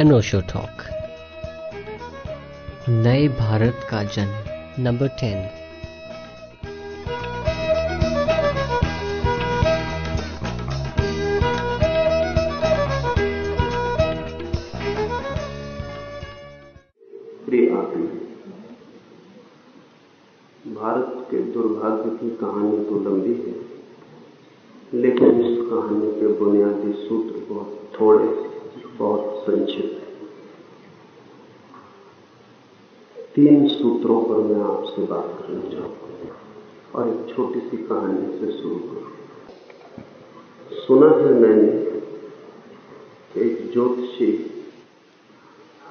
अनोशो talk नए भारत का जन्म नंबर टेन भारत के दुर्भाग्य की कहानी तो लंबी है, लेकिन इस कहानी के बुनियादी सूत्र बहुत थोड़े, बहुत संक्षिप्त तीन सूत्रों पर मैं आपसे बात करना चाहूँगा और एक छोटी सी कहानी से शुरू करूँ। सुना है मैंने एक ज्योतिषी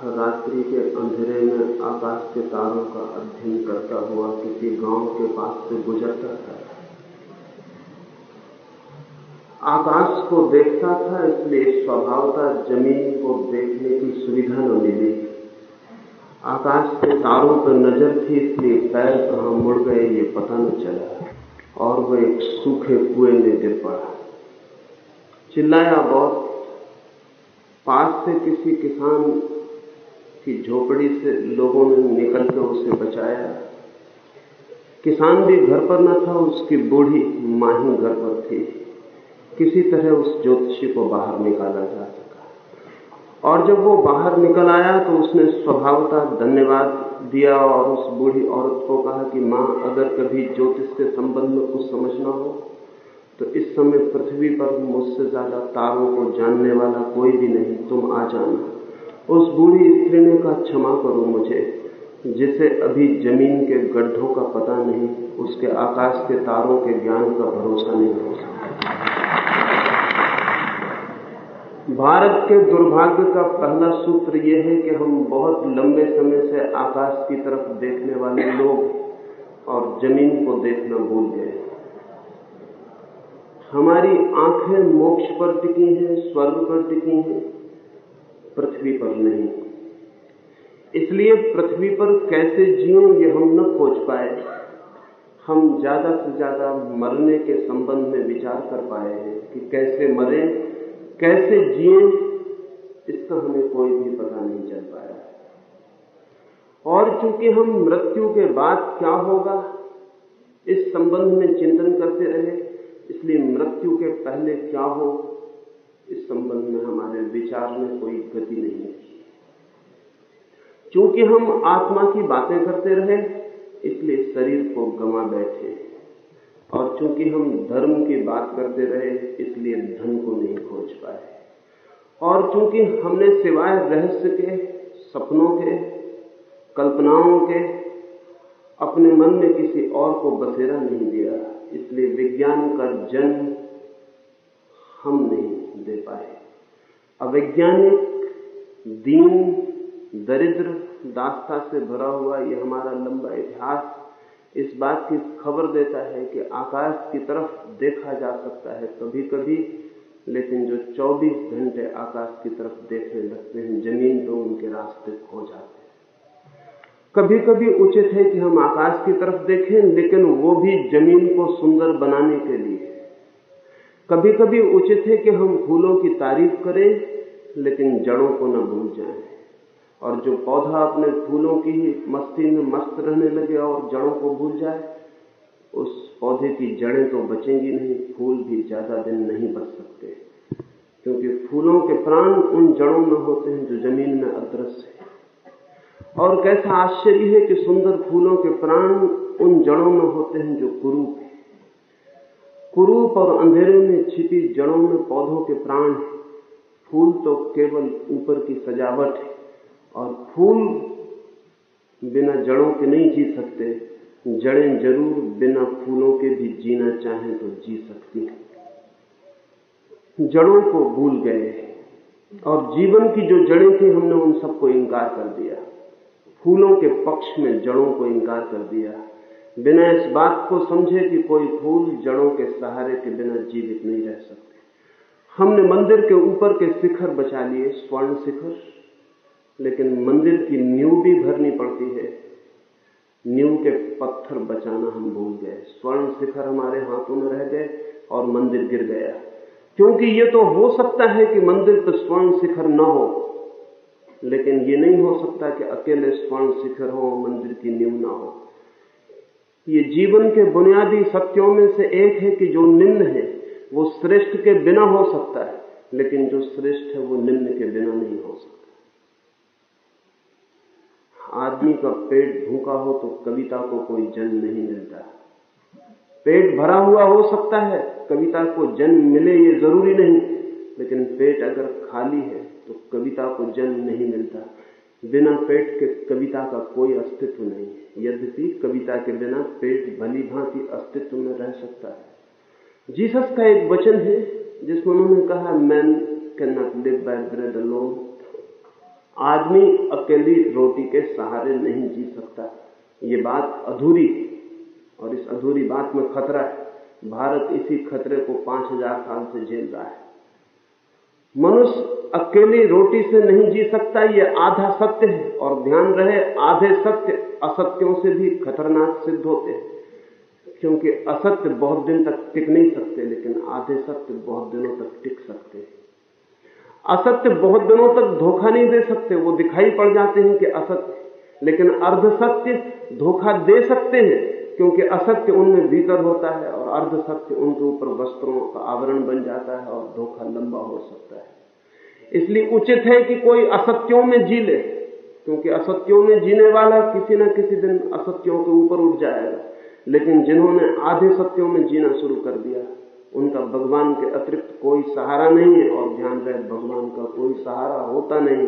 रात्रि के अंधेरे में आकाश के तारों का अध्ययन करता हुआ किसी गाँव के पास से गुजरता था। आकाश को देखता था, इसलिए स्वभावता ज़मीन को देखने की सुविधा न मिली। आकाश के तारों पर नज़र थी, इसलिए पैर कहाँ मुड़ गए, ये पता न चला। और वह एक सूखे कुएँ में गिर पड़ा। चिल्लाया बहुत। पास से किसी किसान की झोपड़ी से लोगों ने निकल कर उसे बचाया। किसान भी घर पर न था, उसकी बूढ़ी माही घर पर थी। किसी तरह उस ज्योतिषी को बाहर निकाला जा सका। और जब वो बाहर निकल आया तो उसने स्वभावता धन्यवाद दिया और उस बूढ़ी औरत को कहा कि माँ, अगर कभी ज्योतिष के संबंध में कुछ समझना हो तो इस समय पृथ्वी पर मुझसे ज़्यादा तारों को जानने वाला कोई भी नहीं, तुम आ जाना। उस बूढ़ी स्त्री ने कहा, क्षमा करो मुझे, जिसे अभी ज़मीन के गड्ढों का पता नहीं, उसके आकाश के तारों के ज्ञान का भरोसा नहीं हो सकता। भारत के दुर्भाग्य का पहला सूत्र यह है कि हम बहुत लंबे समय से आकाश की तरफ़ देखने वाले लोग और ज़मीन को देखना भूल गए। हमारी आँखें मोक्ष पर टिकी हैं, स्वर्ग पर टिकी हैं, पृथ्वी पर नहीं। इसलिए पृथ्वी पर कैसे जियो ये हम न खोज पाए। हम ज़्यादा से ज़्यादा मरने के संबंध में विचार कर पाए हैं कि कैसे मरे कैसे जिए इसका हमें कोई भी पता नहीं चल पाया। और चूँकि हम मृत्यु के बाद क्या होगा, इस संबंध में चिंतन करते रहे, इसलिए मृत्यु के पहले क्या हो, इस संबंध में हमारे विचार में कोई गति नहीं है। क्योंकि हम आत्मा की बातें करते रहे, इसलिए शरीर को गमा बैठे। और चूँकि हम धर्म की बात करते रहे, इसलिए धन को नहीं खोज पाए। और चूँकि हमने सिवाय रहस्य के, सपनों के, कल्पनाओं के, अपने मन में किसी और को बसेरा नहीं दिया, इसलिए विज्ञान का जन्म हम नहीं दे पाए। अवैज्ञानिक, दीन, दरिद्र, दास्ता से भरा हुआ यह हमारा लंबा इतिहास इस बात की खबर देता है कि आकाश की तरफ़ देखा जा सकता है कभी कभी लेकिन जो 24 घंटे आकाश की तरफ़ देखने लगते हैं, ज़मीन तो उनके रास्ते खो जाते हैं। कभी कभी उचित है कि हम आकाश की तरफ़ देखें, लेकिन वो भी ज़मीन को सुंदर बनाने के लिए। कभी कभी उचित है कि हम फूलों की तारीफ़ करें, लेकिन जड़ों को न भूल जाएँ। और जो पौधा अपने फूलों की ही मस्ती में मस्त रहने लगे और जड़ों को भूल जाए, उस पौधे की जड़ें तो बचेंगी नहीं, फूल भी ज़्यादा दिन नहीं बच सकते। क्योंकि फूलों के प्राण उन जड़ों में होते हैं जो ज़मीन में अदृश्य है। और कैसा आश्चर्य है कि सुंदर फूलों के प्राण उन जड़ों में होते हैं जो कुरूप है। कुरूप और अंधेरे में छिपी जड़ों में पौधों के प्राण है। फूल तो केवल ऊपर की सजावट है। और फूल बिना जड़ों के नहीं जी सकते, जड़ें ज़रूर बिना फूलों के भी जीना चाहें तो जी सकती हैं। जड़ों को भूल गए और जीवन की जो जड़ें थी हमने उन सबको इंकार कर दिया। फूलों के पक्ष में जड़ों को इंकार कर दिया। बिना इस बात को समझे कि कोई फूल जड़ों के सहारे के बिना जीवित नहीं रह सकते। हमने मंदिर के ऊपर के शिखर बचा लिए, स्वर्ण शिखर। लेकिन मंदिर की नींव भी भरनी पड़ती है। नींव के पत्थर बचाना हम भूल गए। स्वर्ण शिखर हमारे हाथों में रह गए और मंदिर गिर गया। क्योंकि ये तो हो सकता है कि मंदिर पर स्वर्ण शिखर न हो, लेकिन ये नहीं हो सकता कि अकेले स्वर्ण शिखर हो मंदिर की नींव ना हो। ये जीवन के बुनियादी सत्यों में से एक है कि जो निम्न है, वो श्रेष्ठ के बिना हो सकता है, लेकिन जो श्रेष्ठ है, वो निम्न के बिना नहीं हो सकता। आदमी का पेट भूखा हो तो कविता को कोई जन्म नहीं मिलता। पेट भरा हुआ हो सकता है, कविता को जन्म मिले ये ज़रूरी नहीं। लेकिन पेट अगर खाली है तो कविता को जन्म नहीं मिलता। बिना पेट के कविता का कोई अस्तित्व नहीं यद्यपि कविता के बिना पेट भली भांति अस्तित्व में रह सकता है। जीसस का एक वचन है, जिसमें उन्होंने कहा man can not live by bread alone आदमी अकेली रोटी के सहारे नहीं जी सकता। ये बात अधूरी है और इस अधूरी बात में खतरा है। भारत इसी खतरे को पाँच हज़ार साल से झेल रहा है। मनुष्य अकेली रोटी से नहीं जी सकता, ये आधा सत्य है और ध्यान रहे, आधे सत्य असत्यों से भी खतरनाक सिद्ध होते हैं। क्योंकि असत्य बहुत दिन तक टिक नहीं सकते, लेकिन आधे सत्य बहुत दिनों तक टिक सकते हैं। असत्य बहुत दिनों तक धोखा नहीं दे सकते, वो दिखाई पड़ जाते हैं कि असत्य लेकिन अर्ध सत्य धोखा दे सकते हैं, क्योंकि असत्य उनमें भीतर होता है और अर्ध सत्य उनके ऊपर वस्त्रों का आवरण बन जाता है और धोखा लंबा हो सकता है। इसलिए उचित है कि कोई असत्यों में जी ले, क्योंकि असत्यों में जीने वाला किसी न किसी दिन असत्यों के ऊपर उठ जाएगा। लेकिन जिन्होंने आधे सत्यों में जीना शुरू कर दिया उनका भगवान के अतिरिक्त कोई सहारा नहीं है और ध्यान रहे, भगवान का कोई सहारा होता नहीं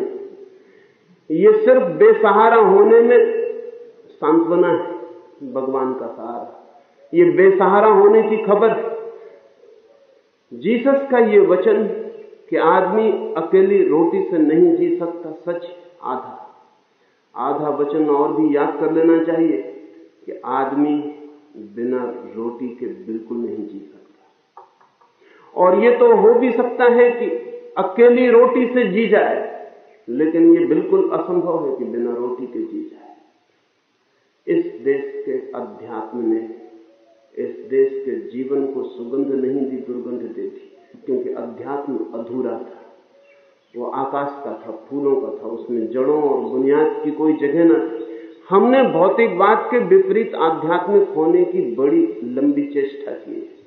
ये सिर्फ़ बेसहारा होने में सांत्वना है, भगवान का सहारा। ये बेसहारा होने की खबर जीसस का ये वचन कि आदमी अकेली रोटी से नहीं जी सकता, सच आधा। आधा वचन और भी याद कर लेना चाहिए कि आदमी बिना रोटी के बिल्कुल नहीं जी सकता। और ये तो हो भी सकता है कि अकेली रोटी से जी जाए, लेकिन ये बिल्कुल असंभव है कि बिना रोटी के जी जाए। इस देश के अध्यात्म ने इस देश के जीवन को सुगंध नहीं दी, दुर्गंध दे दी, क्योंकि अध्यात्म अधूरा था। वो आकाश का था, फूलों का था, उसमें जड़ों और बुनियाद की कोई जगह न थी। हमने भौतिकवाद के विपरीत आध्यात्मिक होने की बड़ी लंबी चेष्टा की है।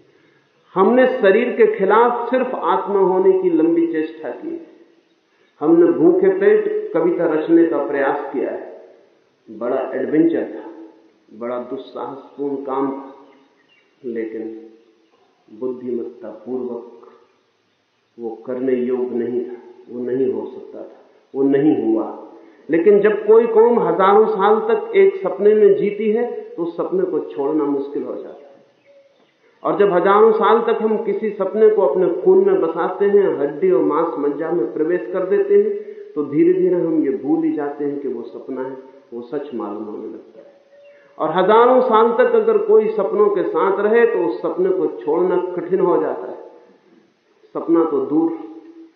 हमने शरीर के खिलाफ सिर्फ़ आत्मा होने की लंबी चेष्टा की। हमने भूखे पेट कविता रचने का प्रयास किया है। बड़ा एडवेंचर था, बड़ा दुस्साहसपूर्ण काम था, लेकिन बुद्धिमत्ता पूर्वक वो करने योग्य नहीं था, वो नहीं हो सकता था, वो नहीं हुआ। लेकिन जब कोई कौम हज़ारों साल तक एक सपने में जीती है तो उस सपने को छोड़ना मुश्किल हो जाता और जब हज़ारों साल तक हम किसी सपने को अपने खून में बसाते हैं, हड्डी और मांस मज्जा में प्रवेश कर देते हैं तो धीरे धीरे हम ये भूल ही जाते हैं कि वो सपना है, वो सच मालूम होने लगता है। और हज़ारों साल तक अगर कोई सपनों के साथ रहे तो उस सपने को छोड़ना कठिन हो जाता है। सपना तो दूर,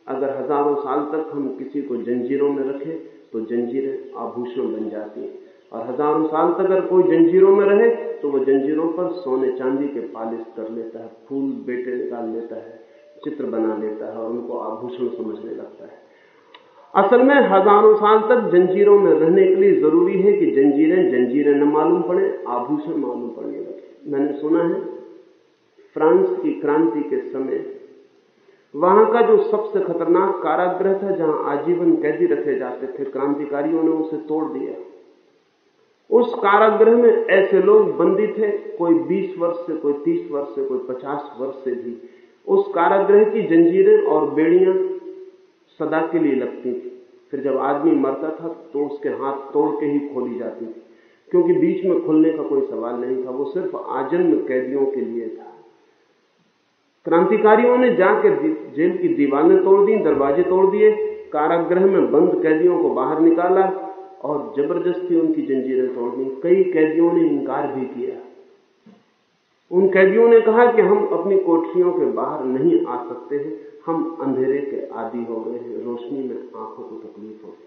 अगर हज़ारों साल तक हम किसी को जंजीरों में रखें तो जंजीरें आभूषण बन जाती हैं। और हज़ारों साल तक अगर कोई जंजीरों में रहे तो वो जंजीरों पर सोने चांदी के पालिश कर लेता है, फूल बेटे निकाल लेता है, चित्र बना लेता है और उनको आभूषण समझने लगता है। असल में हज़ारों साल तक जंजीरों में रहने के लिए ज़रूरी है कि जंजीरें जंजीरें न मालूम पड़े, आभूषण मालूम पड़ने लगे। मैंने सुना है, फ्रांस की क्रांति के समय वहाँ का जो सबसे खतरनाक कारागृह था, जहाँ आजीवन कैदी रखे जाते थे, क्रांतिकारियों ने उसे तोड़ दिया। उस कारागृह में ऐसे लोग बंदी थे, कोई 20 वर्ष से, कोई 30 वर्ष से, कोई 50 वर्ष से भी। उस कारागृह की जंजीरें और बेड़ियाँ सदा के लिए लगती थी। फिर जब आदमी मरता था तो उसके हाथ तोड़ के ही खोली जाती थी। क्योंकि बीच में खुलने का कोई सवाल नहीं था, वो सिर्फ़ आजन्म कैदियों के लिए था। क्रांतिकारियों ने जाकर जेल की दीवारें तोड़ दी, दरवाजे तोड़ दिए, कारागृह में बंद कैदियों को बाहर निकाला और ज़बरदस्ती उनकी जंजीरें तोड़ दी। कई कैदियों ने इंकार भी किया। उन कैदियों ने कहा कि हम अपनी कोठरियों के बाहर नहीं आ सकते हैं। हम अंधेरे के आदि हो गए हैं। रोशनी में आँखों को तकलीफ़ होती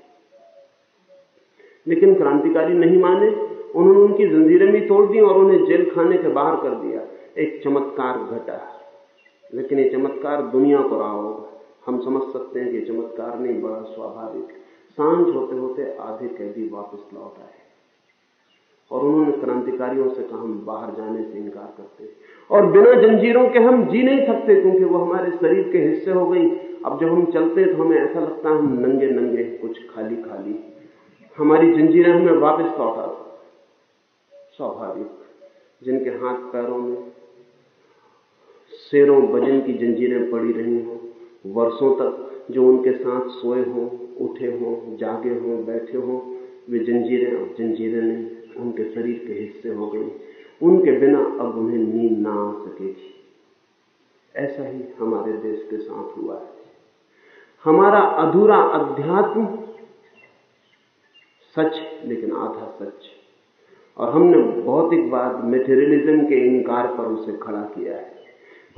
लेकिन क्रांतिकारी नहीं माने। उन्होंने उनकी जंजीरें भी तोड़ दी और उन्हें जेल खाने के बाहर कर दिया। एक चमत्कार घटा। लेकिन ये चमत्कार दुनिया को रहा होगा। हम समझ सकते हैं कि चमत्कार नहीं, बड़ा स्वाभाविक। साँझ होते होते आधे कैदी वापस लौट आए। और उन्होंने क्रांतिकारियों से कहा, हम बाहर जाने से इनकार करते और बिना जंजीरों के हम जी नहीं सकते, क्योंकि वो हमारे शरीर के हिस्से हो गई। अब जब हम चलते हैं तो हमें ऐसा लगता है हम नंगे नंगे कुछ खाली खाली हमारी जंजीरें हमें वापस लौटा स्वाभाविक, जिनके हाथ पैरों में शेरों बजन की जंजीरें पड़ी रही हों, वर्षों तक जो उनके साथ सोए हों, उठे हों, जागे हों, बैठे हों, वे जंजीरें अब जंजीरें नहीं उनके शरीर के हिस्से हो गई। उनके बिना अब उन्हें नींद ना आ सकेगी ऐसा ही हमारे देश के साथ हुआ है। हमारा अधूरा अध्यात्म सच, लेकिन आधा सच। और हमने बहुत एक भौतिकवाद मेटेरियलिज्म के इनकार पर उसे खड़ा किया है।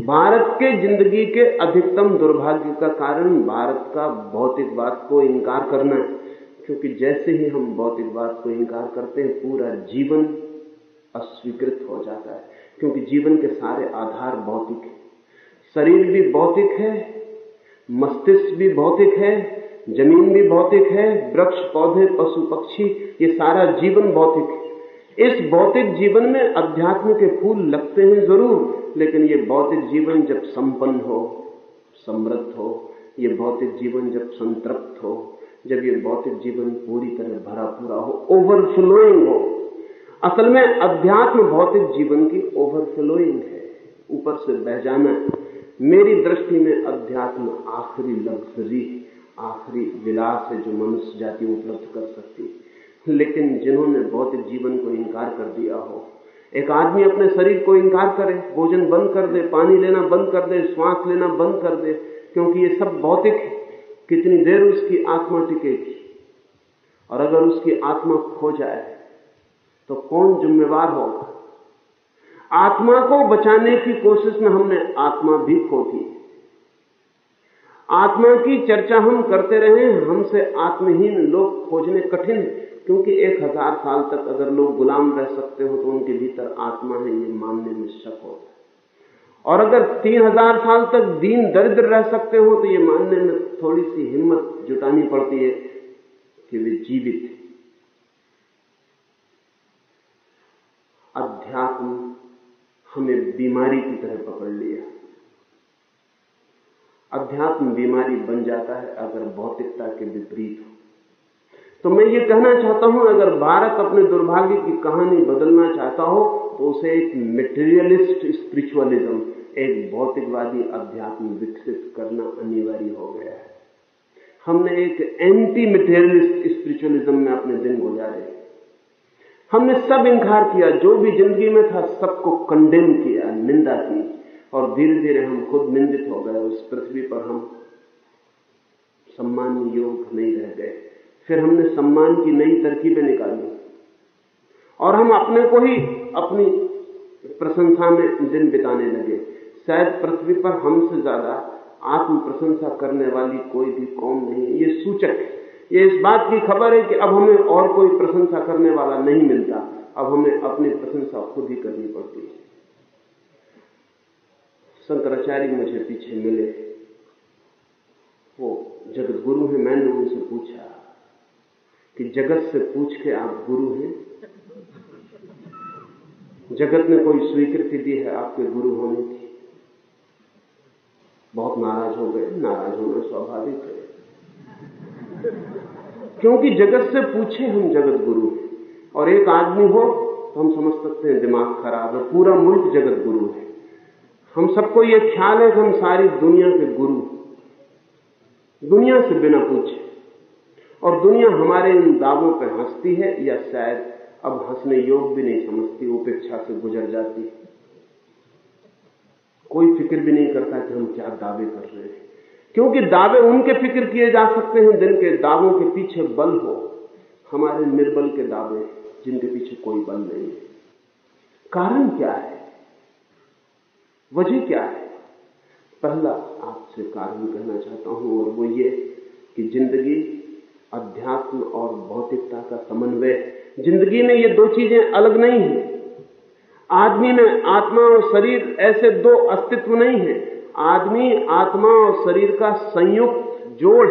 भारत के ज़िंदगी के अधिकतम दुर्भाग्य का कारण भारत का भौतिकवाद को इनकार करना है। क्योंकि जैसे ही हम भौतिकवाद को इनकार करते हैं, पूरा जीवन अस्वीकृत हो जाता है। क्योंकि जीवन के सारे आधार भौतिक है। शरीर भी भौतिक है, मस्तिष्क भी भौतिक है, ज़मीन भी भौतिक है, वृक्ष, पौधे, पशु, पक्षी, ये सारा जीवन भौतिक है। इस भौतिक जीवन में अध्यात्म के फूल लगते हैं ज़रूर, लेकिन ये भौतिक जीवन जब संपन्न हो, समृद्ध हो, ये भौतिक जीवन जब संतृप्त हो, जब ये भौतिक जीवन पूरी तरह भरा पूरा हो ओवरफ्लोइंग हो, असल में अध्यात्म भौतिक जीवन की ओवरफ्लोइंग है। ऊपर से बह जाना, मेरी दृष्टि में अध्यात्म आखिरी लग्जरी, आखिरी विलास है जो मनुष्य जाति उपलब्ध कर सकती है। लेकिन जिन्होंने भौतिक जीवन को इनकार कर दिया हो। एक आदमी अपने शरीर को इनकार करे, भोजन बंद कर दे, पानी लेना बंद कर दे, श्वास लेना बंद कर दे, क्योंकि ये सब भौतिक है। कितनी देर उसकी आत्मा टिकेगी? और अगर उसकी आत्मा खो जाए तो कौन जिम्मेवार होगा? आत्मा को बचाने की कोशिश में हमने आत्मा भी खो दी। आत्मा की चर्चा हम करते रहे, हमसे आत्महीन लोग खोजने कठिन क्योंकि एक हज़ार साल तक अगर लोग गुलाम रह सकते हो तो उनके भीतर आत्मा है, ये मानने में शक होता है। और अगर तीन हज़ार साल तक दीन दरिद्र रह सकते हो तो ये मानने में थोड़ी सी हिम्मत जुटानी पड़ती है कि वे जीवित हैं। अध्यात्म हमें बीमारी की तरह पकड़ लिया। अध्यात्म बीमारी बन जाता है अगर भौतिकता के विपरीत हो। तो मैं ये कहना चाहता हूँ, अगर भारत अपने दुर्भाग्य की कहानी बदलना चाहता हो तो उसे एक मेटेरियलिस्ट स्पिरिचुअलिज्म एक भौतिकवादी अध्यात्म विकसित करना अनिवार्य हो गया है। हमने एक एंटी मेटेरियलिस्ट स्पिरिचुअलिज्म में अपने दिन गुजारे। हमने सब इंकार किया, जो भी ज़िंदगी में था, सबको कंडेम किया, निंदा की, और धीरे धीरे हम खुद निंदित हो गए, उस पृथ्वी पर हम सम्मान योग नहीं रह गए। फिर हमने सम्मान की नई तरकीबें निकाली। और हम अपने को ही अपनी प्रशंसा में दिन बिताने लगे। शायद पृथ्वी पर हमसे ज़्यादा आत्म प्रशंसा करने वाली कोई भी कौम नहीं है। ये सूचक है। ये इस बात की खबर है कि अब हमें और कोई प्रशंसा करने वाला नहीं मिलता। अब हमें अपनी प्रशंसा खुद ही करनी पड़ती है। शंकराचार्य मुझे पीछे मिले। वो जगत गुरु है, मैंने उनसे पूछा कि जगत से पूछ के आप गुरु हैं। जगत ने कोई स्वीकृति दी है आपके गुरु होने की? बहुत नाराज़ हो गए। नाराज़ होना स्वाभाविक है। क्योंकि जगत से पूछे हम जगत गुरु हैं। और एक आदमी हो तो हम समझ सकते हैं दिमाग खराब है। पूरा मुल्क जगत गुरु है। हम सबको ये ख्याल है कि हम सारी दुनिया के गुरु दुनिया से बिना पूछे। और दुनिया हमारे इन दावों पर हंसती है या शायद अब हंसने योग भी नहीं समझती, उपेक्षा से गुजर जाती है। कोई फ़िक्र भी नहीं करता कि हम क्या दावे कर रहे हैं। क्योंकि दावे उनके फ़िक्र किए जा सकते हैं जिनके दावों के पीछे बल हो। हमारे निर्बल के दावे जिनके पीछे कोई बल नहीं है। कारण क्या है? वजह क्या है? पहला आपसे कारण कहना चाहता हूँ और वो ये कि ज़िंदगी अध्यात्म और भौतिकता का समन्वय ज़िंदगी में ये दो चीज़ें अलग नहीं है। आदमी में आत्मा और शरीर ऐसे दो अस्तित्व नहीं है। आदमी, आत्मा और शरीर का संयुक्त जोड़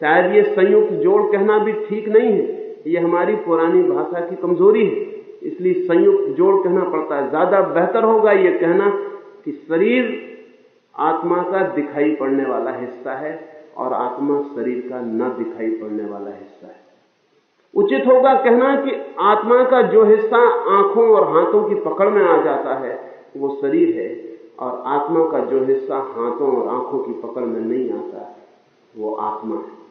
शायद ये संयुक्त जोड़ कहना भी ठीक नहीं है। ये हमारी पुरानी भाषा की कमज़ोरी है। इसलिए संयुक्त जोड़ कहना पड़ता है। ज़्यादा बेहतर होगा ये कहना कि शरीर आत्मा का दिखाई पड़ने वाला हिस्सा है। और आत्मा शरीर का न दिखाई पड़ने वाला हिस्सा है। उचित होगा कहना कि आत्मा का जो हिस्सा आँखों और हाथों की पकड़ में आ जाता है, वो शरीर है, और आत्मा का जो हिस्सा हाथों और आँखों की पकड़ में नहीं आता, वो आत्मा है।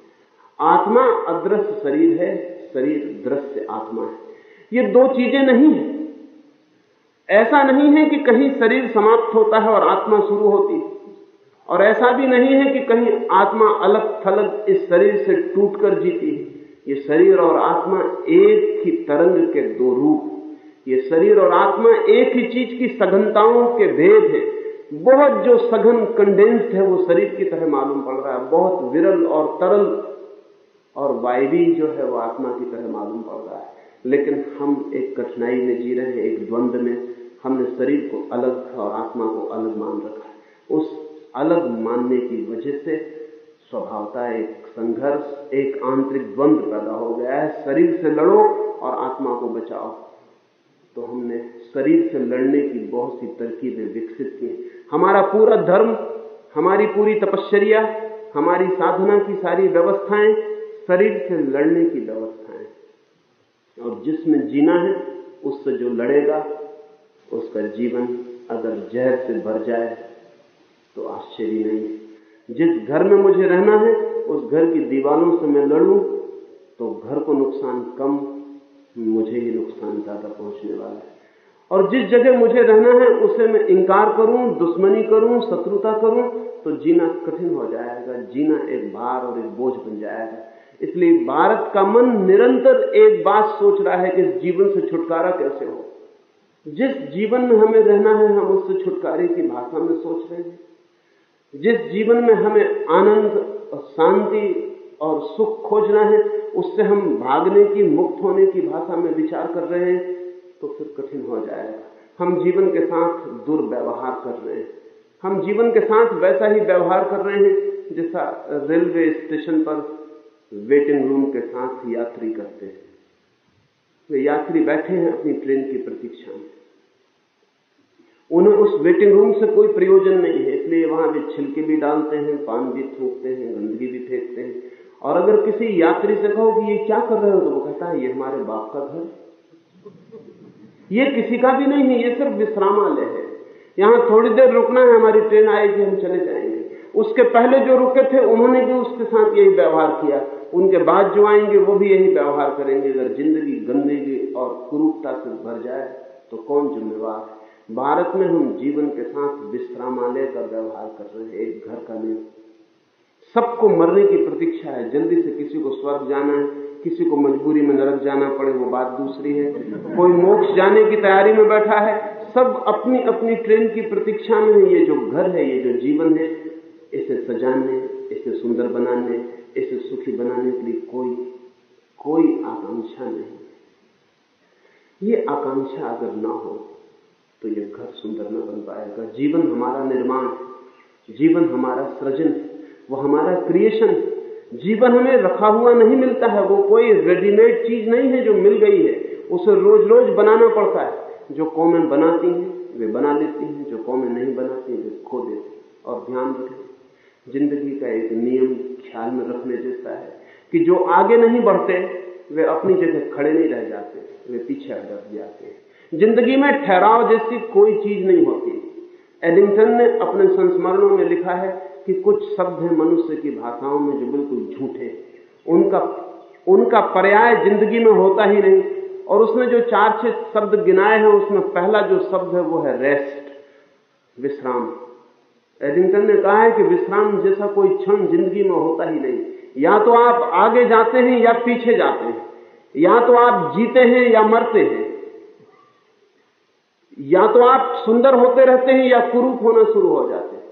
आत्मा अदृश्य शरीर है, शरीर दृश्य आत्मा है। ये दो चीज़ें नहीं है। ऐसा नहीं है कि कहीं शरीर समाप्त होता है और आत्मा शुरू होती है। और ऐसा भी नहीं है कि कहीं आत्मा अलग थलग इस शरीर से टूटकर जीती है। ये शरीर और आत्मा एक ही तरंग के दो रूप। ये शरीर और आत्मा एक ही चीज़ की सघनताओं के भेद है। बहुत जो सघन कंडेंस्ड है, वो शरीर की तरह मालूम पड़ रहा है। बहुत विरल और तरल और वायवी जो है, वो आत्मा की तरह मालूम पड़ रहा है। लेकिन हम एक कठिनाई में जी रहे हैं, एक द्वंद्व में। हमने शरीर को अलग और आत्मा को अलग मान रखा है। उस अलग मानने की वजह से स्वभावता एक संघर्ष, एक आंतरिक द्वंद पैदा हो गया है। शरीर से लड़ो और आत्मा को बचाओ। तो हमने शरीर से लड़ने की बहुत सी तरकीबें विकसित की हमारा पूरा धर्म, हमारी पूरी तपश्चर्या, हमारी साधना की सारी व्यवस्थाएँ शरीर से लड़ने की व्यवस्थाएँ और जिसमें जीना है, उससे जो लड़ेगा, उसका जीवन अगर जहर से भर जाए तो आश्चर्य नहीं। जिस घर में मुझे रहना है, उस घर की दीवारों से मैं लड़ू तो घर को नुकसान कम, मुझे ही नुकसान ज़्यादा पहुँचने वाला है। और जिस जगह मुझे रहना है, उसे मैं इंकार करूँ, दुश्मनी करूँ, शत्रुता करूँ तो जीना कठिन हो जाएगा। जीना एक भार और एक बोझ बन जाएगा। इसलिए भारत का मन निरंतर एक बात सोच रहा है कि इस जीवन से छुटकारा कैसे हो। जिस जीवन में हमें रहना है, हम उससे छुटकारे की भाषा में सोच रहे हैं। जिस जीवन में हमें आनंद और शांति और सुख खोजना है, उससे हम भागने की, मुक्त होने की भाषा में विचार कर रहे हैं तो फिर कठिन हो जाएगा। हम जीवन के साथ दुर्व्यवहार कर रहे हैं। हम जीवन के साथ वैसा ही व्यवहार कर रहे हैं, जैसा रेलवे स्टेशन पर वेटिंग रूम के साथ यात्री करते हैं। वे यात्री बैठे हैं अपनी ट्रेन की प्रतीक्षा में। उन्हें उस वेटिंग रूम से कोई प्रयोजन नहीं है। इसलिए वहाँ वे छिलके भी डालते हैं, पान भी थूकते हैं, गंदगी भी फेंकते हैं। और अगर किसी यात्री से कहो कि ये क्या कर रहे हो तो वो कहता है, ये हमारे बाप का घर ये किसी का भी नहीं है, ये सिर्फ़ विश्रामालय है। यहाँ थोड़ी देर रुकना है, हमारी ट्रेन आएगी हम चले जाएँगे। उसके पहले जो रुके थे, उन्होंने भी उसके साथ यही व्यवहार किया। उनके बाद जो आएँगे, वो भी यही व्यवहार करेंगे। अगर ज़िंदगी गंदगी और कुरूपता से भर जाए तो कौन जिम्मेवार है? भारत में हम जीवन के साथ विश्रामालय का व्यवहार कर रहे हैं, एक घर का नहीं सबको मरने की प्रतीक्षा है, जल्दी से किसी को स्वर्ग जाना है, किसी को मजबूरी में नरक जाना पड़े, वो बात दूसरी है। कोई मोक्ष जाने की तैयारी में बैठा है, सब अपनी अपनी ट्रेन की प्रतीक्षा में है, ये जो घर है, ये जो जीवन है, इसे सजाने, इसे सुंदर बनाने, इसे सुखी बनाने के लिए कोई कोई आकांक्षा नहीं। ये आकांक्षा अगर ना हो तो ये घर सुंदर न बन पाएगा। जीवन हमारा निर्माण जीवन हमारा सृजन वो हमारा क्रिएशन जीवन हमें रखा हुआ नहीं मिलता है, वो कोई रेडीमेड चीज़ नहीं है जो मिल गई है। उसे रोज रोज बनाना पड़ता है। जो कौमें बनाती हैं, वे बना लेती हैं, जो कौमें नहीं बनाती वे खो देती और ध्यान रखें, ज़िंदगी का एक नियम ख्याल में रखने जैसा है कि जो आगे नहीं बढ़ते, वे अपनी जगह खड़े नहीं रह जाते, वे पीछे हट जाते हैं। ज़िंदगी में ठहराव जैसी कोई चीज़ नहीं होती। एडिंगटन ने अपने संस्मरणों में लिखा है कि कुछ शब्द हैं मनुष्य की भाषाओं में जो बिल्कुल झूठे, उनका उनका पर्याय ज़िंदगी में होता ही नहीं। और उसने जो चार छह शब्द गिनाए हैं, उसमें पहला जो शब्द है, वो है रेस्ट विश्राम। एडिंगटन ने कहा है कि विश्राम जैसा कोई क्षण ज़िंदगी में होता ही नहीं। या तो आप आगे जाते हैं या पीछे जाते हैं। या तो आप जीते हैं या मरते हैं। या तो आप सुंदर होते रहते हैं या कुरूप होना शुरू हो जाते हैं।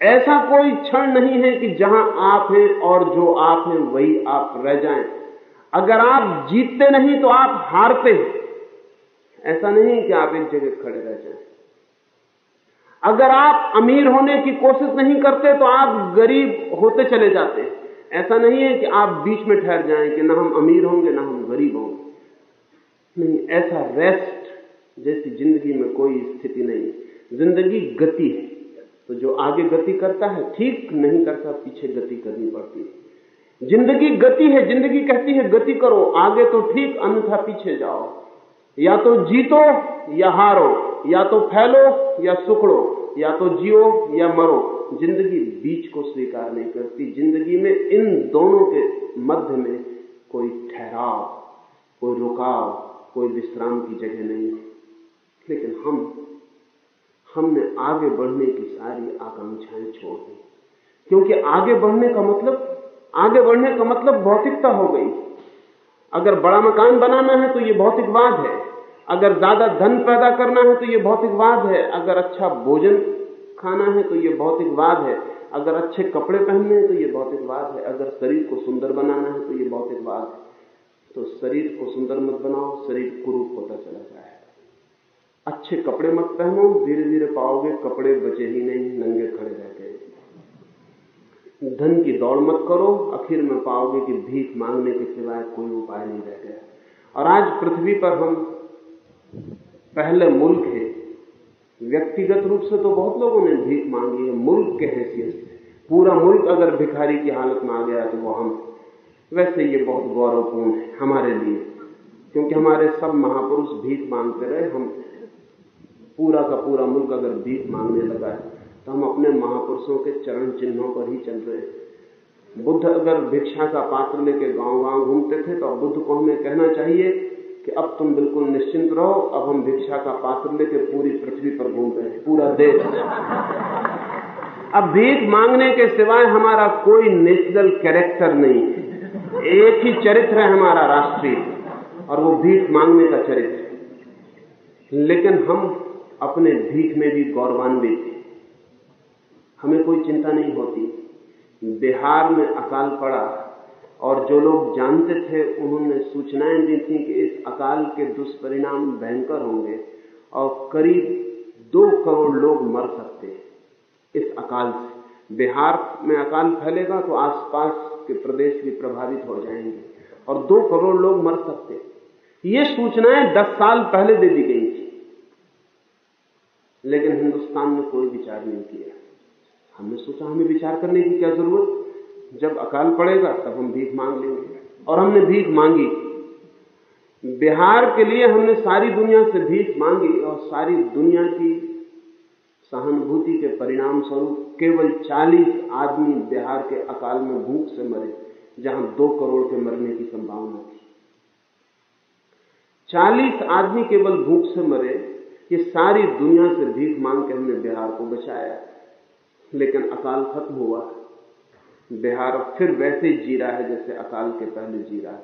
ऐसा कोई क्षण नहीं है कि जहाँ आप हैं और जो आप हैं, वही आप रह जाएँ। अगर आप जीतते नहीं तो आप हारते हैं। ऐसा नहीं कि आप एक जगह खड़े रह जाएँ। अगर आप अमीर होने की कोशिश नहीं करते तो आप गरीब होते चले जाते हैं। ऐसा नहीं है कि आप बीच में ठहर जाएँ कि ना हम अमीर होंगे, ना हम गरीब होंगे। नहीं, ऐसा रेस्ट जैसी ज़िंदगी में कोई स्थिति नहीं। ज़िंदगी गति है। तो जो आगे गति करता है, ठीक नहीं करता, पीछे गति करनी पड़ती है। ज़िंदगी गति है, ज़िंदगी कहती है, गति करो, आगे तो ठीक, अन्यथा पीछे जाओ। या तो जीतो, या हारो, या तो फैलो, या सुखड़ो, या तो जियो, या मरो। ज़िंदगी बीच को स्वीकार नहीं करती। ज़िंदगी में इन दोनों के मध्य में कोई ठहराव, कोई रुकाव, कोई विश्राम की जगह नहीं। लेकिन हम, हमने आगे बढ़ने की सारी आकांक्षाएँ छोड़ दी। क्योंकि आगे बढ़ने का मतलब आगे बढ़ने का मतलब भौतिकता हो गई। अगर बड़ा मकान बनाना है तो ये भौतिकवाद है। अगर ज़्यादा धन पैदा करना है तो ये भौतिकवाद है। अगर अच्छा भोजन खाना है तो ये भौतिकवाद है। अगर अच्छे कपड़े पहनने हैं तो ये भौतिकवाद है। अगर शरीर को सुंदर बनाना है तो ये भौतिकवाद है। तो शरीर को सुंदर मत बनाओ, शरीर कुरूप होता चला जाए अच्छे कपड़े मत पहनो धीरे धीरे पाओगे कपड़े बचे ही नहीं, नंगे खड़े रहते धन की दौड़ मत करो, आखिर में पाओगे कि भीख मांगने के सिवाय कोई उपाय नहीं रह गया। और आज पृथ्वी पर हम पहले मुल्क है। व्यक्तिगत रूप से तो बहुत लोगों ने भीख मांगी है, मुल्क के हैसियत से। पूरा मुल्क अगर भिखारी की हालत में आ गया तो वो हम वैसे ये बहुत गौरवपूर्ण है हमारे लिए, क्योंकि हमारे सब महापुरुष भीख मांगते रहे, हम पूरा का पूरा मुल्क अगर भीख मांगने लगा है तो हम अपने महापुरुषों के चरण चिन्हों पर ही चल रहे हैं। बुद्ध अगर भिक्षा का पात्र लेके गाँव गाँव घूमते थे तो बुद्ध को हमें कहना चाहिए कि अब तुम बिल्कुल निश्चिंत रहो, अब हम भिक्षा का पात्र लेके पूरी पृथ्वी पर घूम रहे हैं, पूरा देश। अब भीख मांगने के सिवाय हमारा कोई नेशनल कैरेक्टर नहीं, एक ही चरित्र है हमारा राष्ट्रीय, और वो भीख मांगने का चरित्र। लेकिन हम अपने भीख में भी गौरवान्वित हैं। हमें कोई चिंता नहीं होती। बिहार में अकाल पड़ा और जो लोग जानते थे, उन्होंने सूचनाएँ दी थी कि इस अकाल के दुष्परिणाम भयंकर होंगे और करीब दो करोड़ लोग मर सकते हैं इस अकाल से। बिहार में अकाल फैलेगा तो आसपास के प्रदेश भी प्रभावित हो जाएँगे और दो करोड़ लोग मर सकते हैं। ये सूचनाएँ दस साल पहले दे दी गई लेकिन हिंदुस्तान ने कोई विचार नहीं किया। हमने सोचा, हमें विचार करने की क्या ज़रूरत? जब अकाल पड़ेगा, तब हम भीख मांग लेंगे। और हमने भीख मांगी। बिहार के लिए हमने सारी दुनिया से भीख मांगी और सारी दुनिया की सहानुभूति के परिणाम स्वरूप केवल 40 आदमी बिहार के अकाल में भूख से मरे, जहाँ दो करोड़ के मरने की संभावना थी। 40 आदमी केवल भूख से मरे ये सारी दुनिया से भीख मांग के हमने बिहार को बचाया। लेकिन अकाल खत्म हुआ। बिहार फिर वैसे ही जी रहा है जैसे अकाल के पहले जी रहा है।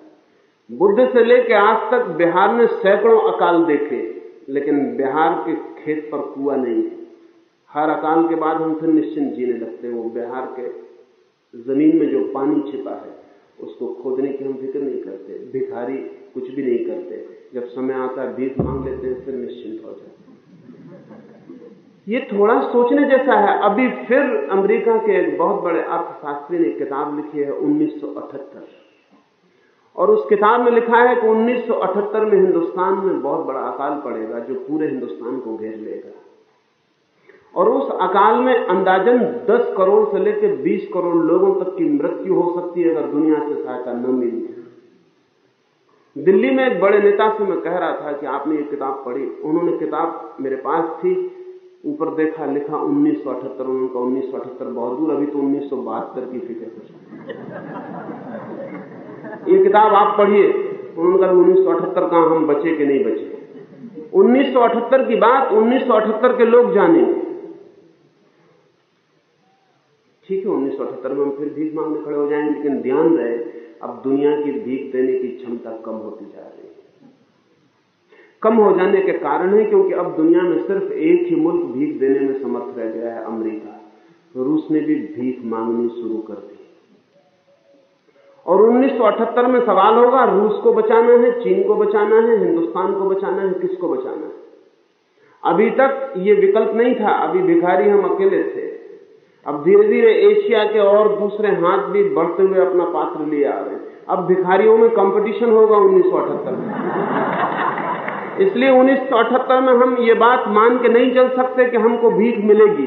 बुद्ध से लेकर आज तक बिहार ने सैकड़ों अकाल देखे, लेकिन बिहार के खेत पर कुआ नहीं हर अकाल के बाद हम फिर निश्चिंत जीने लगते हैं। वो बिहार के ज़मीन में जो पानी छिपा है उसको खोदने की हम फ़िक्र नहीं करते, भिखारी कुछ भी नहीं करते। जब समय आता है भीख मांग लेते हैं, फिर निश्चिंत हो जाते ये थोड़ा सोचने जैसा है। अभी फिर अमेरिका के एक बहुत बड़े अर्थशास्त्री ने किताब लिखी है 1978 और उस किताब में लिखा है कि 1978 में हिंदुस्तान में बहुत बड़ा अकाल पड़ेगा, जो पूरे हिंदुस्तान को घेर लेगा। और उस अकाल में अंदाजन 10 करोड़ से लेकर 20 करोड़ लोगों तक की मृत्यु हो सकती है अगर दुनिया से सहायता न मिली दिल्ली में एक बड़े नेता से मैं कह रहा था कि आपने ये किताब पढ़ी। उन्होंने किताब मेरे पास थी, ऊपर देखा, लिखा उन्नीस सौ अठहत्तर 1978 उनका 1978 बहुत दूर, अभी तो उन्नीस सौ बहत्तर की फ़िक्र ये किताब आप पढ़िए। उन्होंने कहा उन्नीस सौ अठहत्तर कहा हम बचे कि नहीं बचे? 1978 की बात 1978 के लोग जाने ठीक है 1978 में हम फिर भीख मांगने खड़े हो जाएँगे, लेकिन ध्यान रहे, अब दुनिया की भीख देने की क्षमता कम होती जा रही है। कम हो जाने के कारण है, क्योंकि अब दुनिया में सिर्फ़ एक ही मुल्क भीख देने में समर्थ रह गया है, अमेरिका। रूस ने भी भीख मांगनी शुरू कर दी। और 1978 में सवाल होगा, रूस को बचाना है, चीन को बचाना है, हिंदुस्तान को बचाना है, किसको बचाना है? अभी तक ये विकल्प नहीं था, अभी भिखारी हम अकेले थे। अब धीरे धीरे एशिया के और दूसरे हाथ भी बढ़ते हुए अपना पात्र लिए आ रहे हैं। अब भिखारियों में कंपटीशन होगा उन्नीस में। इसलिए उन्नीस सौ अठहत्तर में हम ये बात मान के नहीं चल सकते कि हमको भीख मिलेगी।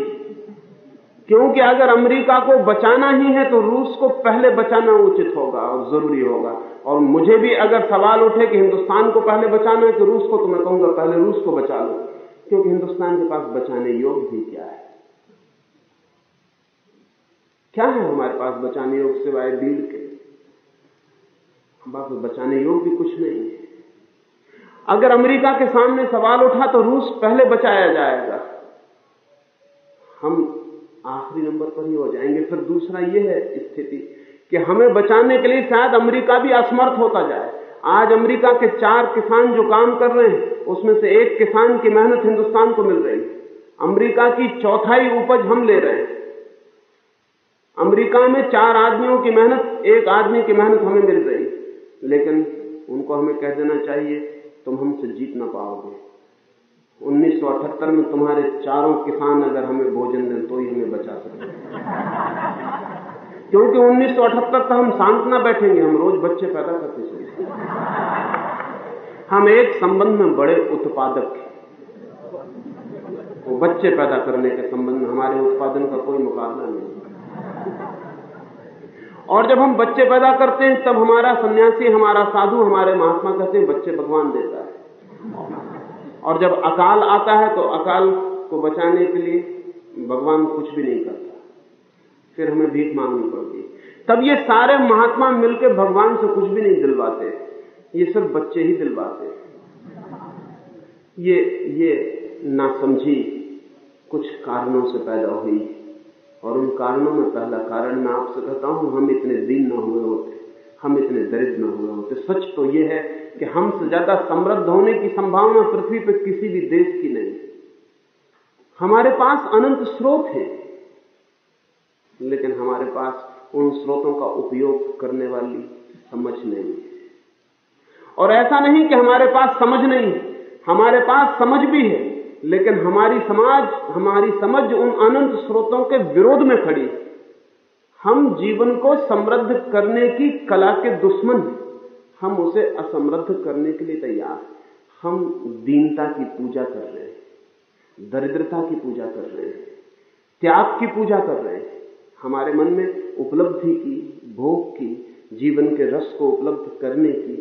क्योंकि अगर अमेरिका को बचाना ही है तो रूस को पहले बचाना उचित होगा और ज़रूरी होगा। और मुझे भी अगर सवाल उठे कि हिंदुस्तान को पहले बचाना है कि रूस को तो मैं कहूँगा पहले रूस को बचा लो। क्योंकि हिंदुस्तान के पास बचाने योग्य भी क्या है? क्या है हमारे पास बचाने योग सिवाय भीड़ के? बस बचाने योग भी कुछ नहीं है। अगर अमेरिका के सामने सवाल उठा तो रूस पहले बचाया जाएगा। हम आखिरी नंबर पर ही हो जाएँगे। फिर दूसरा यह है स्थिति कि हमें बचाने के लिए शायद अमेरिका भी असमर्थ होता जाए। आज अमेरिका के चार किसान जो काम कर रहे हैं, उसमें से एक किसान की मेहनत हिंदुस्तान को मिल रही है। अमेरिका की चौथाई उपज हम ले रहे हैं। अमेरिका में चार आदमियों की मेहनत, एक आदमी की मेहनत हमें मिल रही। लेकिन उनको हमें कह देना चाहिए, तुम हमसे जीत ना पाओगे। 1978 में तुम्हारे चारों किसान अगर हमें भोजन दें तो ही हमें बचा सकते क्योंकि 1978 तक हम शांत ना बैठेंगे, हम रोज बच्चे पैदा करते चले हम एक संबंध में बड़े उत्पादक हैं। वो बच्चे पैदा करने के संबंध में हमारे उत्पादन का कोई मुकाबला नहीं। और जब हम बच्चे पैदा करते हैं, तब हमारा सन्यासी, हमारा साधु, हमारे महात्मा कहते हैं, बच्चे भगवान देता है। और जब अकाल आता है तो अकाल को बचाने के लिए भगवान कुछ भी नहीं करता। फिर हमें भीख मांगनी पड़ती तब ये सारे महात्मा मिलकर भगवान से कुछ भी नहीं दिलवाते। ये सिर्फ़ बच्चे ही दिलवाते। ये ये नासमझी कुछ कारणों से पैदा हुई। और उन कारणों में पहला कारण मैं आपसे कहता हूँ, हम इतने दीन न हुए होते, हम इतने दरिद्र न हुए होते। सच तो यह है कि हमसे ज़्यादा समृद्ध होने की संभावना पृथ्वी पर किसी भी देश की नहीं। हमारे पास अनंत स्रोत है, लेकिन हमारे पास उन स्रोतों का उपयोग करने वाली समझ नहीं और ऐसा नहीं कि हमारे पास समझ नहीं, हमारे पास समझ भी है लेकिन हमारी समाज, हमारी समझ उन अनंत स्रोतों के विरोध में खड़ी हम जीवन को समृद्ध करने की कला के दुश्मन हम उसे असमृद्ध करने के लिए तैयार हम दीनता की पूजा कर रहे हैं, दरिद्रता की पूजा कर रहे हैं, त्याग की पूजा कर रहे हैं। हमारे मन में उपलब्धि की, भोग की, जीवन के रस को उपलब्ध करने की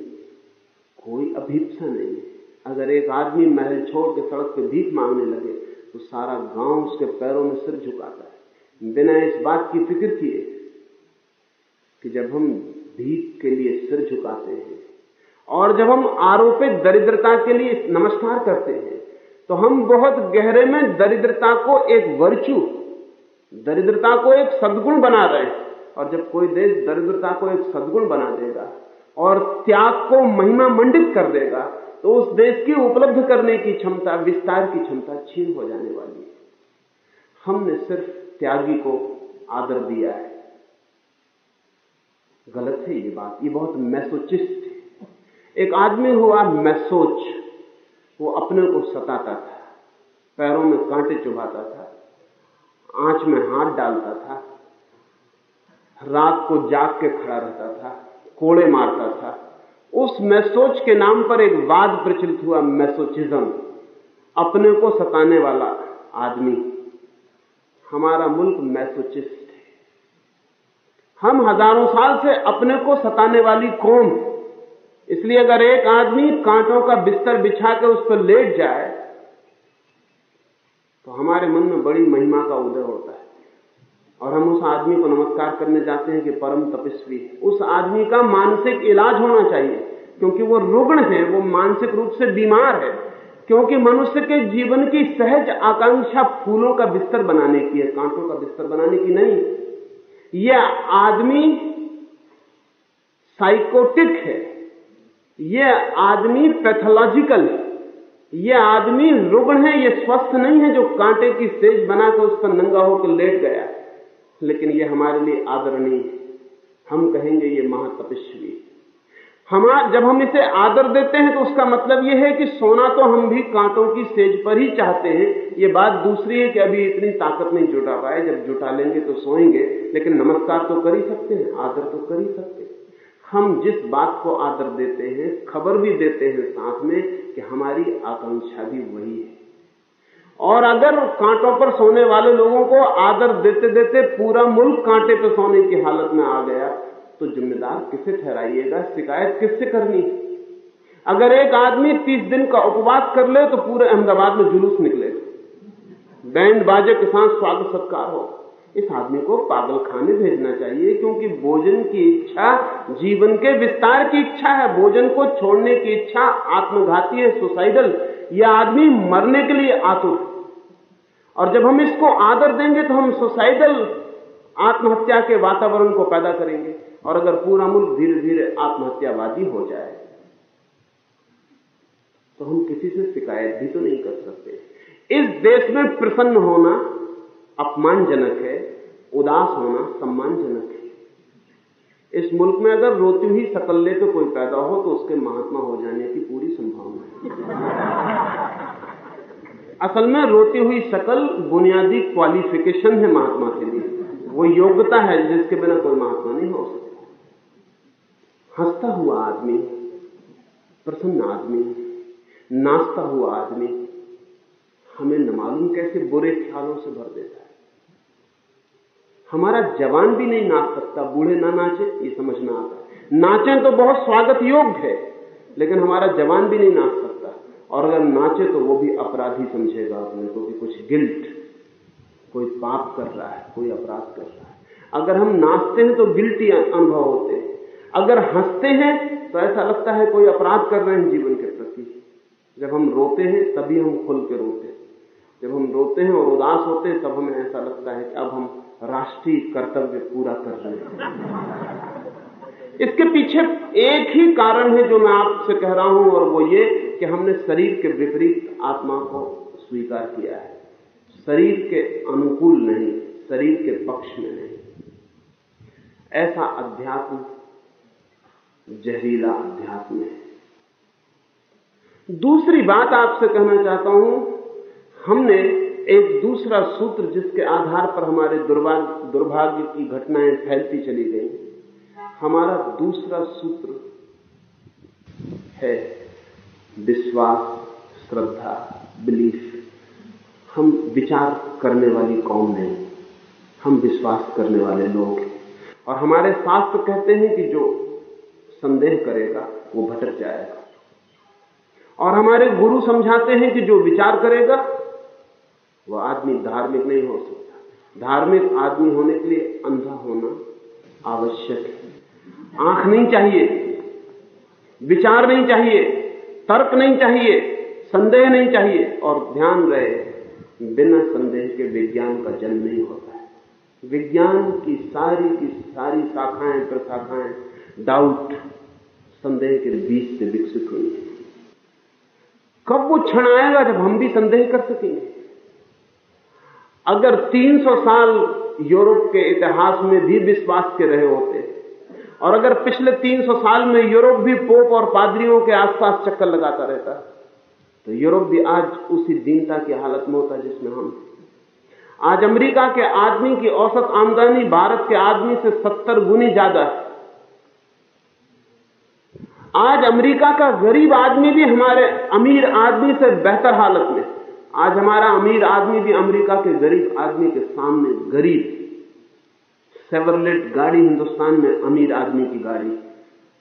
कोई अभीपसा नहीं है। अगर एक आदमी महल छोड़ के सड़क पे भीख मांगने लगे तो सारा गाँव उसके पैरों में सिर झुकाता है। बिना इस बात की फ़िक्र किए कि जब हम भीख के लिए सिर झुकाते हैं और जब हम आरोपित दरिद्रता के लिए नमस्कार करते हैं तो हम बहुत गहरे में दरिद्रता को एक वर्चू दरिद्रता को एक सद्गुण बना रहे हैं। और जब कोई देश दरिद्रता को एक सद्गुण बना देगा और त्याग को महिमा मंडित कर देगा तो उस देश की उपलब्ध करने की क्षमता, विस्तार की क्षमता छीन हो जाने वाली है। हमने सिर्फ़ त्यागी को आदर दिया है। गलत है ये बात। ये बहुत मैसोचिस्ट है। एक आदमी हुआ मैसोच, वो अपने को सताता था। पैरों में कांटे चुभाता था। आँच में हाथ डालता था। रात को जाग के खड़ा रहता था। कोड़े मारता था। उस मैसोच के नाम पर एक वाद प्रचलित हुआ, मैसोचिज्म। अपने को सताने वाला आदमी। हमारा मुल्क मैसोचिस्ट है। हम हज़ारों साल से अपने को सताने वाली कौम। इसलिए अगर एक आदमी कांटों का बिस्तर बिछा कर उस पर लेट जाए तो हमारे मन में बड़ी महिमा का उदय होता है। और हम उस आदमी को नमस्कार करने जाते हैं कि परम तपस्वी उस आदमी का मानसिक इलाज होना चाहिए, क्योंकि वो रुग्ण है, वो मानसिक रूप से बीमार है, क्योंकि मनुष्य के जीवन की सहज आकांक्षा फूलों का बिस्तर बनाने की है, कांटों का बिस्तर बनाने की नहीं। यह आदमी साइकोटिक है यह आदमी पैथोलॉजिकल है यह आदमी रुग्ण है यह स्वस्थ नहीं है जो कांटे की सेज बनाकर उस पर नंगा होकर लेट गया है। लेकिन ये हमारे लिए आदरणीय है। हम कहेंगे ये महातपस्वी हम जब हम इसे आदर देते हैं तो उसका मतलब यह है कि सोना तो हम भी कांटों की सेज पर ही चाहते हैं। ये बात दूसरी है कि अभी इतनी ताकत नहीं जुटा पाए। जब जुटा लेंगे तो सोएँगे, लेकिन नमस्कार तो कर ही सकते हैं, आदर तो कर ही सकते हैं। हम जिस बात को आदर देते हैं, खबर भी देते हैं साथ में कि हमारी आकांक्षा भी वही है। और अगर कांटों पर सोने वाले लोगों को आदर देते देते पूरा मुल्क कांटे पर सोने की हालत में आ गया तो जिम्मेदार किसे ठहराइएगा? शिकायत किससे करनी? अगर एक आदमी तीस दिन का उपवास कर ले तो पूरे अहमदाबाद में जुलूस निकले। बैंड बाजे के साथ स्वागत सत्कार हो। इस आदमी को पागल खाने भेजना चाहिए, क्योंकि भोजन की इच्छा, जीवन के विस्तार की इच्छा है। भोजन को छोड़ने की इच्छा आत्मघाती है, सुसाइडल। यह आदमी मरने के लिए आतुर और जब हम इसको आदर देंगे तो हम सुसाइडल आत्महत्या के वातावरण को पैदा करेंगे। और अगर पूरा मुल्क धीरे धीरे आत्महत्यावादी हो जाए तो हम किसी से शिकायत भी तो नहीं कर सकते। इस देश में प्रसन्न होना अपमानजनक है, उदास होना सम्मानजनक है इस मुल्क में अगर रोती हुई शकल ले तो कोई पैदा हो तो उसके महात्मा हो जाने की पूरी संभावना है। असल में रोती हुई शकल बुनियादी क्वालिफिकेशन है महात्मा के लिए। वो योग्यता है जिसके बिना कोई महात्मा नहीं हो सकता। हंसता हुआ आदमी, प्रसन्न आदमी, नाचता हुआ आदमी, हमें न मालूम कैसे बुरे ख्यालों से भर देता है। हमारा जवान भी नहीं नाच सकता, बूढ़े ना नाचे, ये समझना आता है। नाचे तो बहुत स्वागत योग्य है, लेकिन हमारा जवान भी नहीं नाच सकता। और अगर नाचे तो वो भी अपराधी समझेगा अपने को कि कुछ गिल्ट, कोई पाप कर रहा है, कोई अपराध कर रहा है। अगर हम नाचते हैं तो गिल्टी अनुभव होते हैं। अगर हँसते हैं तो ऐसा लगता है कोई अपराध कर रहे हैं जीवन के प्रति। जब हम रोते हैं, तभी हम खुल के रोते हैं। जब हम रोते हैं और उदास होते हैं, तब हमें ऐसा लगता है कि अब हम राष्ट्रीय कर्तव्य पूरा कर रहे हैं। इसके पीछे एक ही कारण है जो मैं आपसे कह रहा हूँ, और वो ये कि हमने शरीर के विपरीत आत्मा को स्वीकार किया है। शरीर के अनुकूल नहीं, शरीर के पक्ष में नहीं। ऐसा अध्यात्म, जहरीला अध्यात्म है। दूसरी बात आपसे कहना चाहता हूँ हमने एक दूसरा सूत्र जिसके आधार पर हमारे दुर्भाग्य की घटनाएँ फैलती चली गई, हमारा दूसरा सूत्र है विश्वास, श्रद्धा, बिलीफ। हम विचार करने वाली कौन नहीं हम विश्वास करने वाले लोग हैं। और हमारे शास्त्र कहते हैं कि जो संदेह करेगा, वो भटक जाएगा। और हमारे गुरु समझाते हैं कि जो विचार करेगा वह आदमी धार्मिक नहीं हो सकता। धार्मिक आदमी होने के लिए अंधा होना आवश्यक है। आँख नहीं चाहिए, विचार नहीं चाहिए, तर्क नहीं चाहिए, संदेह नहीं चाहिए और ध्यान रहे, बिना संदेह के विज्ञान का जन्म नहीं होता है। विज्ञान की सारी की सारी शाखाएँ, प्रशाखाएँ डाउट संदेह के बीच से विकसित हुई कब वो क्षण आएगा जब हम भी संदेह कर सकेंगे? अगर 300 साल यूरोप के इतिहास में भी विश्वास के रहे होते, और अगर पिछले 300 साल में यूरोप भी पोप और पादरियों के आसपास चक्कर लगाता रहता तो यूरोप भी आज उसी दीनता की हालत में होता जिसमें हम आज अमेरिका के आदमी की औसत आमदनी भारत के आदमी से 70 गुनी ज़्यादा है। आज अमेरिका का गरीब आदमी भी हमारे अमीर आदमी से बेहतर हालत में आज हमारा अमीर आदमी भी अमेरिका के गरीब आदमी के सामने गरीब। सेवरलेट गाड़ी हिंदुस्तान में अमीर आदमी की गाड़ी।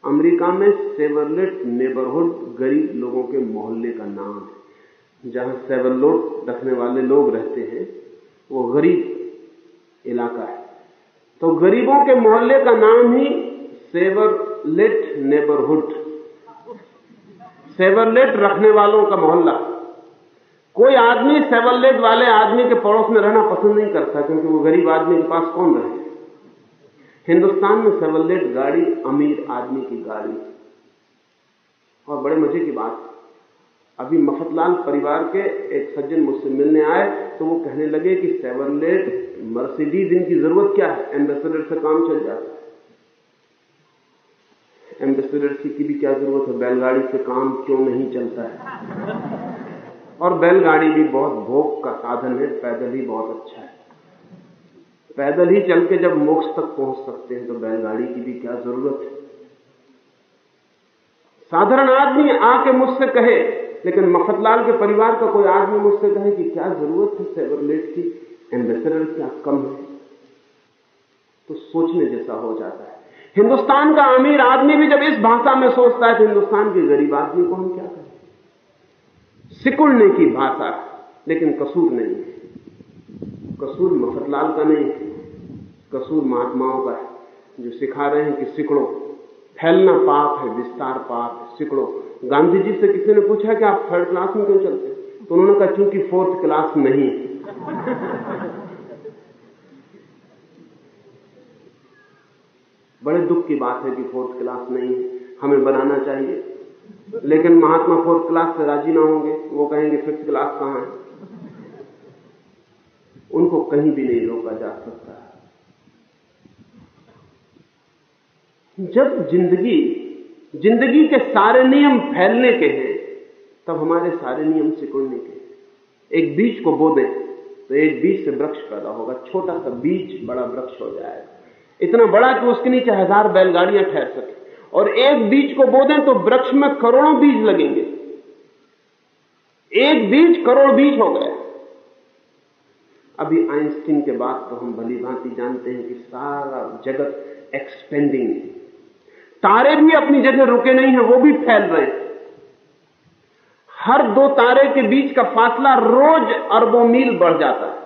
अमेरिका में सेवरलेट नेबरहुड गरीब लोगों के मोहल्ले का नाम है। जहाँ सेवरलोट रखने वाले लोग रहते हैं, वो गरीब इलाका है। तो गरीबों के मोहल्ले का नाम ही सेवरलेट नेबरहुड सेवरलेट रखने वालों का मोहल्ला। कोई आदमी सेवरलेट वाले आदमी के पड़ोस में रहना पसंद नहीं करता, क्योंकि वो गरीब आदमी के पास कौन रहे? हिंदुस्तान में सेवरलेट गाड़ी, अमीर आदमी की गाड़ी। और बड़े मज़े की बात। अभी मफतलाल परिवार के एक सज्जन मुझसे मिलने आए तो वो कहने लगे कि सेवरलेट मर्सिडीज, इनकी ज़रूरत क्या है? एम्बेसडर से काम चल जाता है। एम्बेसडर की भी क्या ज़रूरत है? बैलगाड़ी से काम क्यों नहीं चलता है? और बैलगाड़ी भी बहुत भोग का साधन है, पैदल ही बहुत अच्छा है। पैदल ही चल के जब मोक्ष तक पहुँच सकते हैं तो बैलगाड़ी की भी क्या ज़रूरत है? साधारण आदमी आके मुझसे कहे, लेकिन मफतलाल के परिवार का कोई आदमी मुझसे कहे कि क्या ज़रूरत है सेवरलेट की? एम्बेसडर क्या कम है? तो सोचने जैसा हो जाता है। हिंदुस्तान का अमीर आदमी भी जब इस भाषा में सोचता है तो हिंदुस्तान के गरीब आदमी को हम क्या करें सिकुड़ने की भाषा, लेकिन कसूर नहीं है। कसूर मफतलाल का नहीं है, कसूर महात्माओं का है, जो सिखा रहे हैं कि सिकड़ो, फैलना पाप है, विस्तार पाप है, सिकड़ो। गांधी जी से किसी ने पूछा कि आप थर्ड क्लास में क्यों चलते तो उन्होंने कहा क्योंकि फोर्थ क्लास नहीं बड़े दुख की बात है कि फोर्थ क्लास नहीं हमें बनाना चाहिए। लेकिन महात्मा फोर्थ क्लास से राज़ी ना होंगे, वो कहेंगे फिफ्थ क्लास कहाँ है? उनको कहीं भी नहीं रोका जा सकता। जब ज़िंदगी ज़िंदगी के सारे नियम फैलने के हैं, तब हमारे सारे नियम सिकुड़ने के एक बीज को बो दें तो एक बीज से वृक्ष पैदा होगा। छोटा सा बीज बड़ा वृक्ष हो जाएगा। इतना बड़ा कि उसके नीचे हज़ार बैलगाड़ियाँ ठहर सके। और एक बीज को बो दें तो वृक्ष में करोड़ों बीज लगेंगे। एक बीज करोड़ बीज हो गया। अभी आइंस्टीन के बाद तो हम भली भांति जानते हैं कि सारा जगत एक्सपेंडिंग है। तारे भी अपनी जगह रुके नहीं है, वो भी फैल रहे हैं। हर दो तारे के बीच का फासला रोज अरबों मील बढ़ जाता है।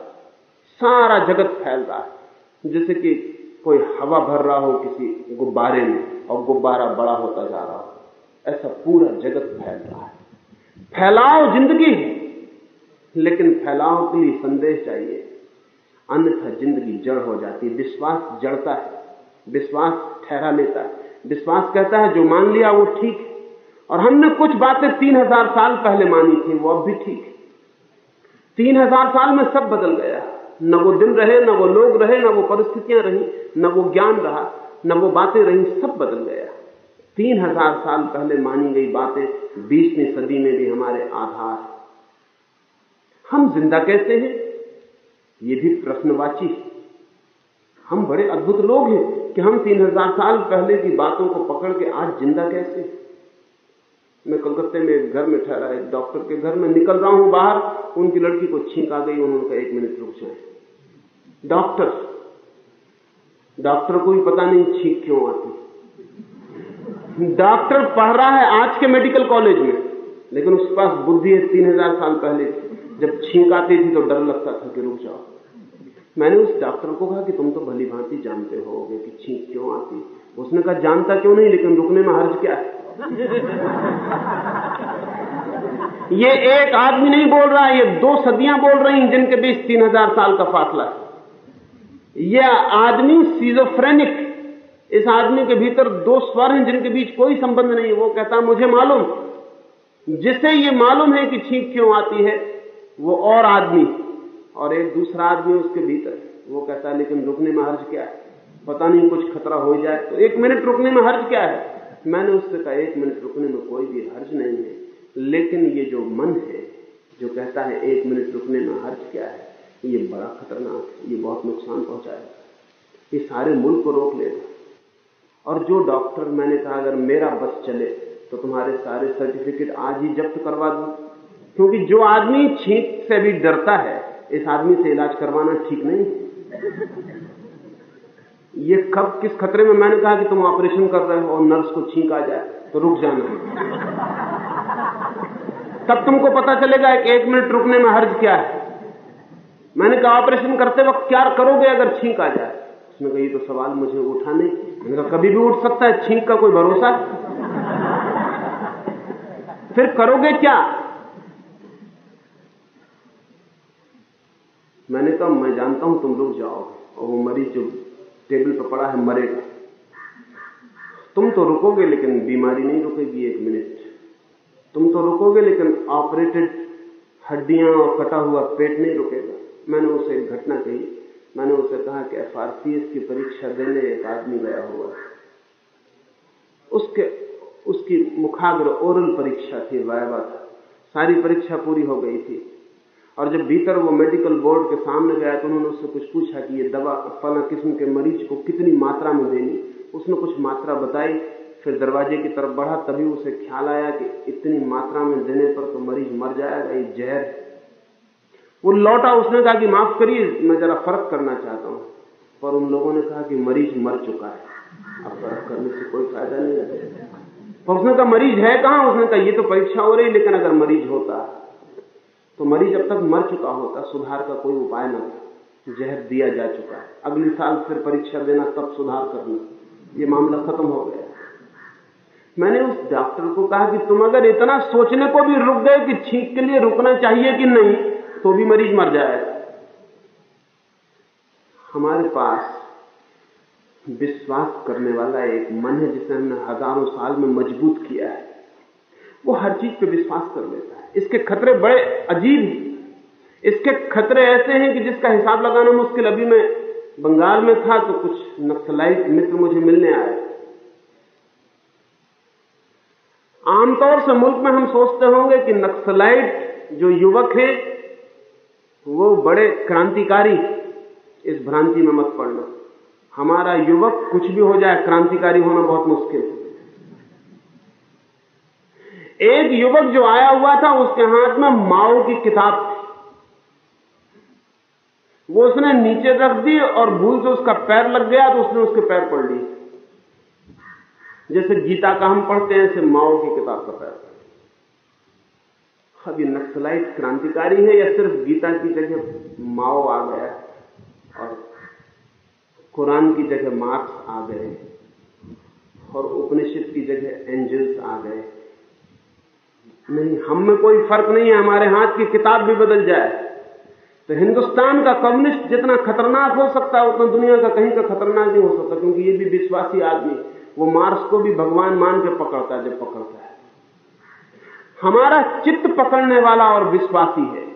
सारा जगत फैल रहा है। जैसे कि कोई हवा भर रहा हो किसी गुब्बारे में और गुब्बारा बड़ा होता जा रहा हो, ऐसा पूरा जगत फैल रहा है। फैलाओ ज़िंदगी लेकिन फैलाव के लिए संदेश चाहिए। अन्यथा ज़िंदगी जड़ हो जाती है, विश्वास जड़ता है, विश्वास ठहरा लेता है। विश्वास कहता है, जो मान लिया वो ठीक है। और हमने कुछ बातें तीन हज़ार साल पहले मानी थी, वो अब भी ठीक है। तीन हज़ार साल में सब बदल गया न वो दिन रहे, न वो लोग रहे, न वो परिस्थितियाँ रही, न वो ज्ञान रहा, न वो बातें रही, सब बदल गया। तीन हज़ार साल पहले मानी गई बातें बीसवीं सदी में भी हमारे आधार। हम ज़िंदा कैसे हैं? ये भी प्रश्नवाची है। हम बड़े अद्भुत लोग हैं कि हम तीन हज़ार साल पहले की बातों को पकड़ के आज ज़िंदा कैसे मैं कलकत्ते में एक घर में ठहरा, एक डॉक्टर के घर में निकल रहा हूँ बाहर, उनकी लड़की को छींक आ गई, उन्होंने कहा, एक मिनट रुक जाए डॉक्टर डॉक्टर को भी पता नहीं छींक क्यों आती डॉक्टर पढ़ रहा है आज के मेडिकल कॉलेज में, लेकिन उसके पास बुद्धि है तीन हज़ार साल पहले जब छींक आती थी तो डर लगता था कि रुक जाओ। मैंने उस डॉक्टर को कहा कि तुम तो भली भांति जानते हो कि छींक क्यों आती उसने कहा, जानता क्यों नहीं, लेकिन रुकने में हर्ज क्या है? ये एक आदमी नहीं बोल रहा, ये दो सदियाँ बोल रही हैं, जिनके बीच तीन हज़ार साल का फासला है। यह आदमी सीजोफ्रेनिक इस आदमी के भीतर दो स्वर हैं, जिनके बीच कोई संबंध नहीं वो कहता मुझे मालूम, जिसे ये मालूम है कि छींक क्यों आती है, वो और आदमी और एक दूसरा आदमी उसके भीतर वो कहता है, लेकिन रुकने में हर्ज क्या है? पता नहीं, कुछ खतरा हो जाए तो एक मिनट रुकने में हर्ज क्या है? मैंने उससे कहा, एक मिनट रुकने में कोई भी हर्ज नहीं है, लेकिन ये जो मन है, जो कहता है, एक मिनट रुकने में हर्ज क्या है, ये बड़ा खतरनाक है, ये बहुत नुकसान पहुंचाएगा। ये सारे मुल्क को रोक लेगा। और जो डॉक्टर, मैंने कहा, अगर मेरा बस चले तो तुम्हारे सारे सर्टिफिकेट आज ही जब्त करवा दू। क्योंकि जो आदमी छींक से भी डरता है, इस आदमी से इलाज करवाना ठीक नहीं ये कब, किस खतरे में? मैंने कहा कि तुम ऑपरेशन कर रहे हो और नर्स को छींक आ जाए तो रुक जाना। तब तुमको पता चलेगा कि एक मिनट रुकने में हर्ज क्या है। मैंने कहा, ऑपरेशन करते वक्त क्या करोगे अगर छींक आ जाए? उसने कहा, ये तो सवाल मुझे उठा नहीं। मैंने कहा, कभी भी उठ सकता है, छींक का कोई भरोसा फिर करोगे क्या? मैंने कहा, मैं जानता हूँ तुम रुक जाओगे, और वो मरीज़ जो टेबल पर पड़ा है मरेगा तुम तो रुकोगे लेकिन बीमारी नहीं रुकेगी एक मिनट। तुम तो रुकोगे लेकिन ऑपरेटेड हड्डियाँ और कटा हुआ पेट नहीं रुकेगा। मैंने उसे एक घटना कही। मैंने उसे कहा कि एफ़ की परीक्षा देने एक आदमी गया हुआ। उसके, उसकी मुखाग्र ओरल परीक्षा थी, वायवा था। सारी परीक्षा पूरी हो गई थी। और जब भीतर वो मेडिकल बोर्ड के सामने गया तो उन्होंने उससे कुछ पूछा कि ये दवा फला किस्म के मरीज़ को कितनी मात्रा में देनी उसने कुछ मात्रा बताई, फिर दरवाजे की तरफ़ बढ़ा, तभी उसे ख्याल आया कि इतनी मात्रा में देने पर तो मरीज़ मर जाएगा, ये जहर वो लौटा, उसने कहा कि माफ़ करिए, मैं जरा फ़र्क करना चाहता हूँ। पर उन लोगों ने कहा कि मरीज़ मर चुका है। अब फ़र्क करने से कोई फ़ायदा नहीं है। उसने कहा, मरीज़ है कहाँ? उसने कहा, ये तो परीक्षा हो रही, लेकिन अगर मरीज़ होता तो मरीज़ अब तक मर चुका होता, सुधार का कोई उपाय न था जहर दिया जा चुका है अगले साल फिर परीक्षा देना, तब सुधार करना, ये मामला खत्म हो गया। मैंने उस डॉक्टर को कहा कि तुम अगर इतना सोचने को भी रुक गए कि छींक के लिए रुकना चाहिए कि नहीं तो भी मरीज़ मर जाए। हमारे पास विश्वास करने वाला एक मन है जिसे हमने हज़ारों साल में मज़बूत किया है। वो हर चीज़ पे विश्वास कर लेता है। इसके खतरे बड़े अजीब हैं। इसके खतरे ऐसे हैं कि जिसका हिसाब लगाना मुश्किल। अभी मैं बंगाल में था तो कुछ नक्सलाइट मित्र मुझे मिलने आए। आमतौर से मुल्क में हम सोचते होंगे कि नक्सलाइट जो युवक हैं, वो बड़े क्रांतिकारी इस भ्रांति में मत पड़ना। हमारा युवक कुछ भी हो जाए, क्रांतिकारी होना बहुत मुश्किल एक युवक जो आया हुआ था, उसके हाथ में माओ की किताब थी। वो उसने नीचे रख दी और भूल से उसका पैर लग गया तो उसने उसके पैर पढ़ लिए। जैसे गीता का हम पढ़ते हैं, ऐसे माओ की किताब का पैर अब ये नक्सलाइट क्रांतिकारी है, या सिर्फ़ गीता की जगह माओ आ गया और कुरान की जगह मार्क्स आ गए और उपनिषद की जगह एंजल्स आ गए? नहीं, हम में कोई फ़र्क नहीं है, हमारे हाथ की किताब भी बदल जाए। तो हिंदुस्तान का कम्युनिस्ट जितना खतरनाक हो सकता है, उतना दुनिया का कहीं का खतरनाक नहीं हो सकता, क्योंकि ये भी विश्वासी आदमी, वो मार्स को भी भगवान मान के पकड़ता है, जब पकड़ता है। हमारा चित्त पकड़ने वाला और विश्वासी है।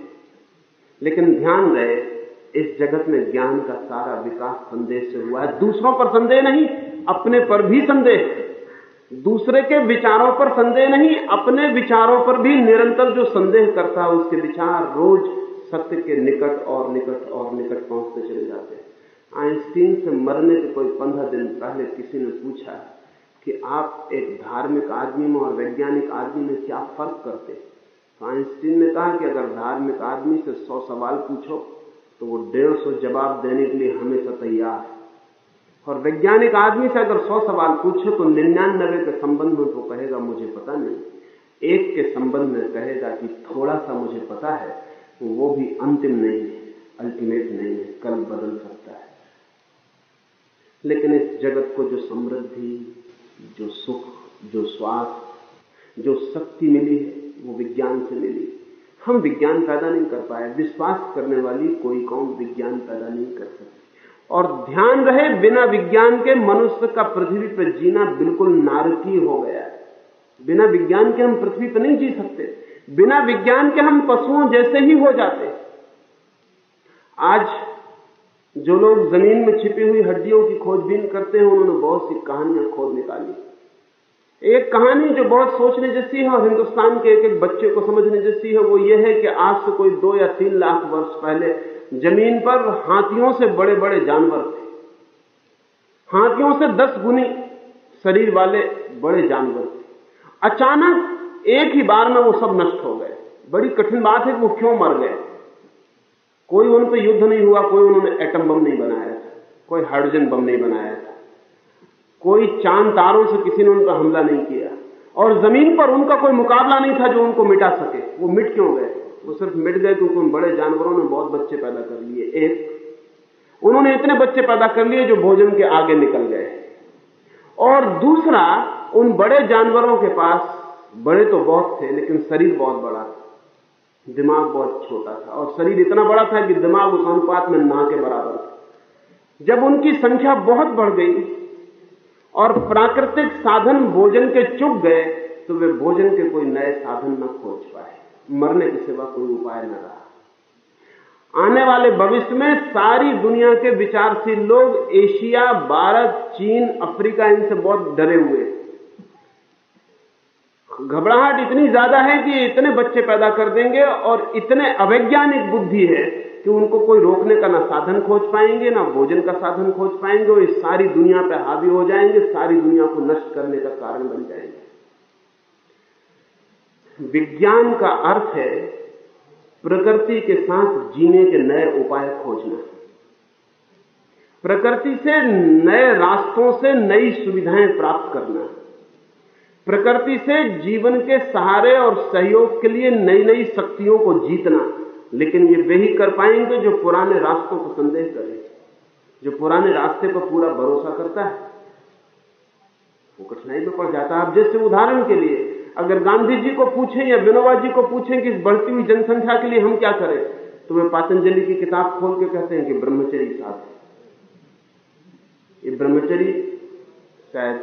लेकिन ध्यान रहे, इस जगत में ज्ञान का सारा विकास संदेह से हुआ है। दूसरों पर संदेह नहीं, अपने पर भी संदेह। दूसरे के विचारों पर संदेह नहीं, अपने विचारों पर भी निरंतर जो संदेह करता है, उसके विचार रोज सत्य के निकट और निकट और निकट पहुँचते चले जाते हैं। आइंस्टीन से मरने के कोई पंद्रह दिन पहले किसी ने पूछा कि आप एक धार्मिक आदमी में और वैज्ञानिक आदमी में क्या फ़र्क करते तो आइंस्टीन ने कहा कि अगर धार्मिक आदमी से सौ सवाल पूछो तो वो डेढ़ सौ जवाब देने के लिए हमेशा तैयार है। और वैज्ञानिक आदमी से अगर सौ सवाल पूछो तो निन्यानबे के संबंध में वो कहेगा, मुझे पता नहीं। एक के संबंध में कहेगा कि थोड़ा सा मुझे पता है वो भी अंतिम नहीं है अल्टीमेट नहीं है, कल बदल सकता है। लेकिन इस जगत को जो समृद्धि, जो सुख, जो स्वास्थ्य, जो शक्ति मिली है, वो विज्ञान से मिली। हम विज्ञान पैदा नहीं कर पाए, विश्वास करने वाली कोई कौन विज्ञान पैदा नहीं कर सकती। और ध्यान रहे बिना विज्ञान के मनुष्य का पृथ्वी पर जीना बिल्कुल नारकीय हो गया है। बिना विज्ञान के हम पृथ्वी पर नहीं जी सकते। बिना विज्ञान के हम पशुओं जैसे ही हो जाते। आज जो लोग ज़मीन में छिपी हुई हड्डियों की खोजबीन करते हैं, उन्होंने बहुत सी कहानियाँ खोज निकाली। एक कहानी जो बहुत सोचने जैसी है और हिंदुस्तान के एक एक बच्चे को समझने जैसी है, वो ये है कि आज से कोई दो या तीन लाख वर्ष पहले ज़मीन पर हाथियों से बड़े बड़े जानवर थे। हाथियों से दस गुनी शरीर वाले बड़े जानवर थे। अचानक एक ही बार में वो सब नष्ट हो गए। बड़ी कठिन बात है कि वो क्यों मर गए। कोई उन पर युद्ध नहीं हुआ, कोई उन्होंने एटम बम नहीं बनाया था, कोई हाइड्रोजन बम नहीं बनाया था, कोई चाँद तारों से किसी ने उन पर हमला नहीं किया। और ज़मीन पर उनका कोई मुकाबला नहीं था जो उनको मिटा सके। वो मिट क्यों गए? वो सिर्फ़ मिट गए क्योंकि उन बड़े जानवरों ने बहुत बच्चे पैदा कर लिए। एक, उन्होंने इतने बच्चे पैदा कर लिए जो भोजन के आगे निकल गए। और दूसरा, उन बड़े जानवरों के पास, बड़े तो बहुत थे, लेकिन शरीर बहुत बड़ा था। दिमाग बहुत छोटा था। और शरीर इतना बड़ा था कि दिमाग उस अनुपात में ना के बराबर था। जब उनकी संख्या बहुत बढ़ गई और प्राकृतिक साधन भोजन के चुप गए तो वे भोजन के कोई नए साधन न खोज पाए। मरने के सिवा कोई उपाय न रहा। आने वाले भविष्य में सारी दुनिया के विचारशील लोग, एशिया, भारत, चीन, अफ्रीका, इनसे बहुत डरे हुए घबराहट इतनी ज़्यादा है कि इतने बच्चे पैदा कर देंगे और इतने अवैज्ञानिक बुद्धि है कि उनको कोई रोकने का ना साधन खोज पाएँगे, ना भोजन का साधन खोज पाएँगे और इस सारी दुनिया पर हावी हो जाएँगे, सारी दुनिया को नष्ट करने का कारण बन जाएँगे। विज्ञान का अर्थ है प्रकृति के साथ जीने के नए उपाय खोजना। प्रकृति से नए रास्तों से नई सुविधाएँ प्राप्त करना। प्रकृति से जीवन के सहारे और सहयोग के लिए नई नई शक्तियों को जीतना। लेकिन ये वे ही कर पाएँगे जो पुराने रास्तों को संदेह करे, जो पुराने रास्ते पर पूरा भरोसा करता है। वो कठिनाई में पड़ जाता है। अब जैसे उदाहरण के लिए अगर गांधी जी को पूछें या विनोबा जी को पूछें कि इस बढ़ती हुई जनसंख्या के लिए हम क्या करें तो वे पातंजलि की किताब खोल के कहते हैं कि ब्रह्मचरी साथ ये ब्रह्मचरी शायद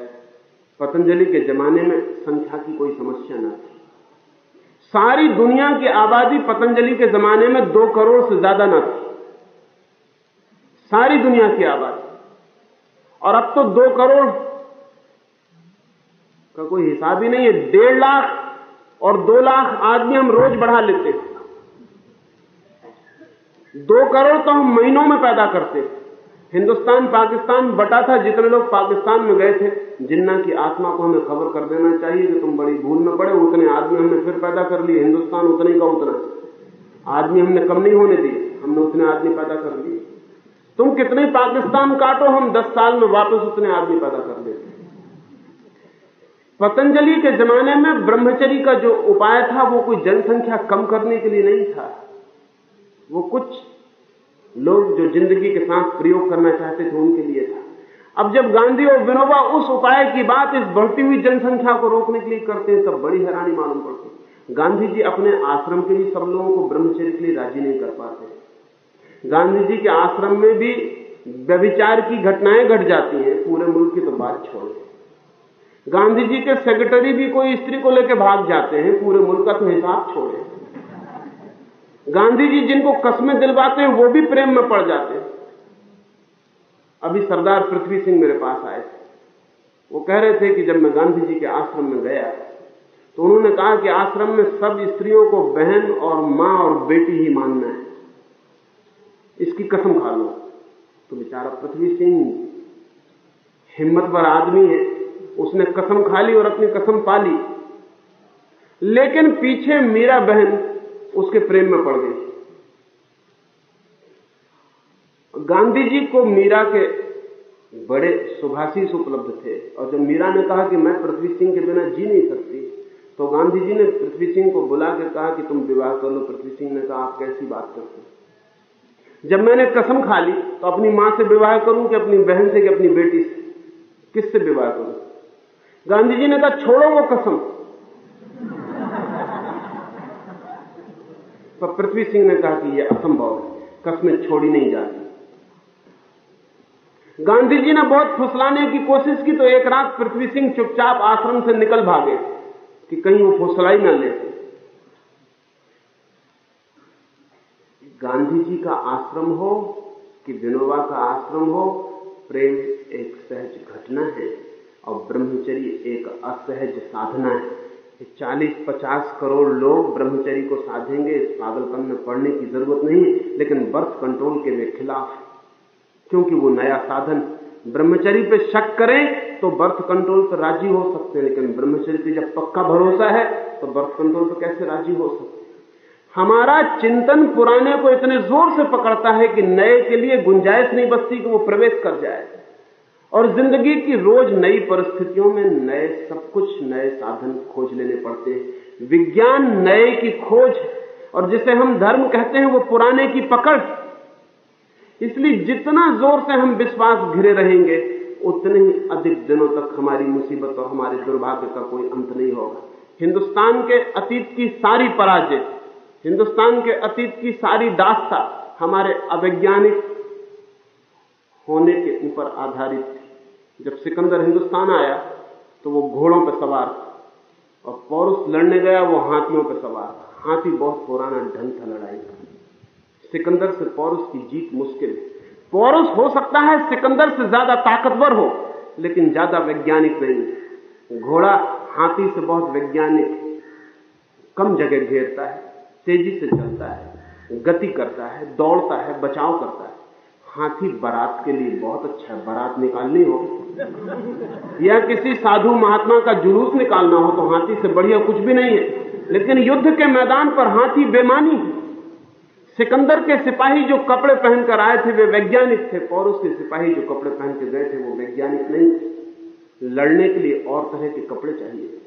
पतंजलि के जमाने में संख्या की कोई समस्या न थी। सारी दुनिया की आबादी पतंजलि के जमाने में दो करोड़ से ज़्यादा न थी। सारी दुनिया की आबादी। और अब तो दो करोड़ का कोई हिसाब ही नहीं है। डेढ़ लाख और दो लाख आदमी हम रोज बढ़ा लेते दो करोड़ तो हम महीनों में पैदा करते हिंदुस्तान, पाकिस्तान बटा था, जितने लोग पाकिस्तान में गए थे, जिन्ना की आत्मा को हमें खबर कर देना चाहिए कि तुम बड़ी भूल में पड़े उतने आदमी हमने फिर पैदा कर लिए, हिंदुस्तान उतने का उतना। आदमी हमने कम नहीं होने दिए, हमने उतने आदमी पैदा कर लिए। तुम कितने पाकिस्तान काटो, हम दस साल में वापस उतने आदमी पैदा कर देते पतंजलि के जमाने में ब्रह्मचरी का जो उपाय था, वो कोई जनसंख्या कम करने के लिए नहीं था। वो कुछ लोग जो ज़िंदगी के साथ प्रयोग करना चाहते थे, उनके लिए था। अब जब गांधी और विनोबा उस उपाय की बात इस बढ़ती हुई जनसंख्या को रोकने के लिए करते हैं, तब बड़ी हैरानी मालूम पड़ती गांधी जी अपने आश्रम के ही सब लोगों को ब्रह्मचर्य के लिए राज़ी नहीं कर पाते। गांधी जी के आश्रम में भी व्यभिचार की घटनाएँ घट जाती हैं, पूरे मुल्क की तो बात छोड़ गांधी जी के सेक्रेटरी भी कोई स्त्री को लेकर भाग जाते हैं, पूरे मुल्क का तो हिसाब छोड़े। गांधी जी जिनको कस्में दिलवाते हैं, वो भी प्रेम में पड़ जाते हैं। अभी सरदार पृथ्वी सिंह मेरे पास आए थे। वो कह रहे थे कि जब मैं गांधी जी के आश्रम में गया तो उन्होंने कहा कि आश्रम में सब स्त्रियों को बहन और माँ और बेटी ही मानना है। इसकी कसम खा लो। तो बेचारा पृथ्वी सिंह हिम्मत पर आदमी है। उसने कसम खा ली और अपनी कसम पा ली। लेकिन पीछे मीरा बहन उसके प्रेम में पड़ गई। गांधी जी को मीरा के बड़े सुभाषीष उपलब्ध थे। और जब मीरा ने कहा कि मैं पृथ्वी सिंह के बिना जी नहीं सकती तो गांधी जी ने पृथ्वी सिंह को बुला के कहा कि तुम विवाह कर लो, पृथ्वी सिंह ने कहा, आप कैसी बात करते जब मैंने कसम खा ली तो अपनी माँ से विवाह करूँ कि अपनी बहन से कि अपनी बेटी से? किससे विवाह करूँ? गांधी जी ने कहा, छोड़ो वो कसम. पर पृथ्वी सिंह ने कहा कि यह असंभव है, कसमें छोड़ी नहीं जाती। गांधी जी ने बहुत फुसलाने की कोशिश की तो एक रात पृथ्वी सिंह चुपचाप आश्रम से निकल भागे कि कहीं वो फुसलाई न ले। गांधी जी का आश्रम हो कि विनोबा का आश्रम हो, प्रेम एक सहज घटना है। और ब्रह्मचर्य एक असहज साधना है। चालीस पचास करोड़ लोग ब्रह्मचर्य को साधेंगे, इस पागलपन में पड़ने की ज़रूरत नहीं लेकिन बर्थ कंट्रोल के वे खिलाफ। क्योंकि वो नया साधन ब्रह्मचरी पे शक करें तो बर्थ कंट्रोल पर राज़ी हो सकते हैं, लेकिन ब्रह्मचरी पे जब पक्का भरोसा है तो बर्थ कंट्रोल पर कैसे राज़ी हो सकते हमारा चिंतन पुराने को इतने ज़ोर से पकड़ता है कि नए के लिए गुंजाइश नहीं बचती कि वो प्रवेश कर जाए। और ज़िंदगी की रोज नई परिस्थितियों में नए सब कुछ, नए साधन खोज लेने पड़ते हैं। विज्ञान नए की खोज और जिसे हम धर्म कहते हैं वो पुराने की पकड़। इसलिए जितना ज़ोर से हम विश्वास घिरे रहेंगे, उतने ही अधिक दिनों तक हमारी मुसीबत और हमारे दुर्भाग्य का कोई अंत नहीं होगा। हिंदुस्तान के अतीत की सारी पराजय, हिंदुस्तान के अतीत की सारी दास्ता हमारे अवैज्ञानिक होने के ऊपर आधारित थी। जब सिकंदर हिंदुस्तान आया तो वो घोड़ों पर सवार था और पौरुष लड़ने गया, वो हाथियों पर सवार था। हाथी बहुत पुराना ढंग था लड़ाई का सिकंदर से पौरुष की जीत मुश्किल पौरुष हो सकता है सिकंदर से ज़्यादा ताकतवर हो, लेकिन ज़्यादा वैज्ञानिक नहीं घोड़ा हाथी से बहुत वैज्ञानिक कम जगह घेरता है, तेज़ी से चलता है, गति करता है, दौड़ता है, बचाव करता है। हाथी बारात के लिए बहुत अच्छा है, बारात निकालनी हो। या किसी साधु महात्मा का जुलूस निकालना हो तो हाथी से बढ़िया कुछ भी नहीं है। लेकिन युद्ध के मैदान पर हाथी बेमानी सिकंदर के सिपाही जो कपड़े पहनकर आए थे, वे वैज्ञानिक थे, पौरुष के सिपाही जो कपड़े पहन के गए थे, वो वैज्ञानिक नहीं लड़ने के लिए और तरह के कपड़े चाहिए।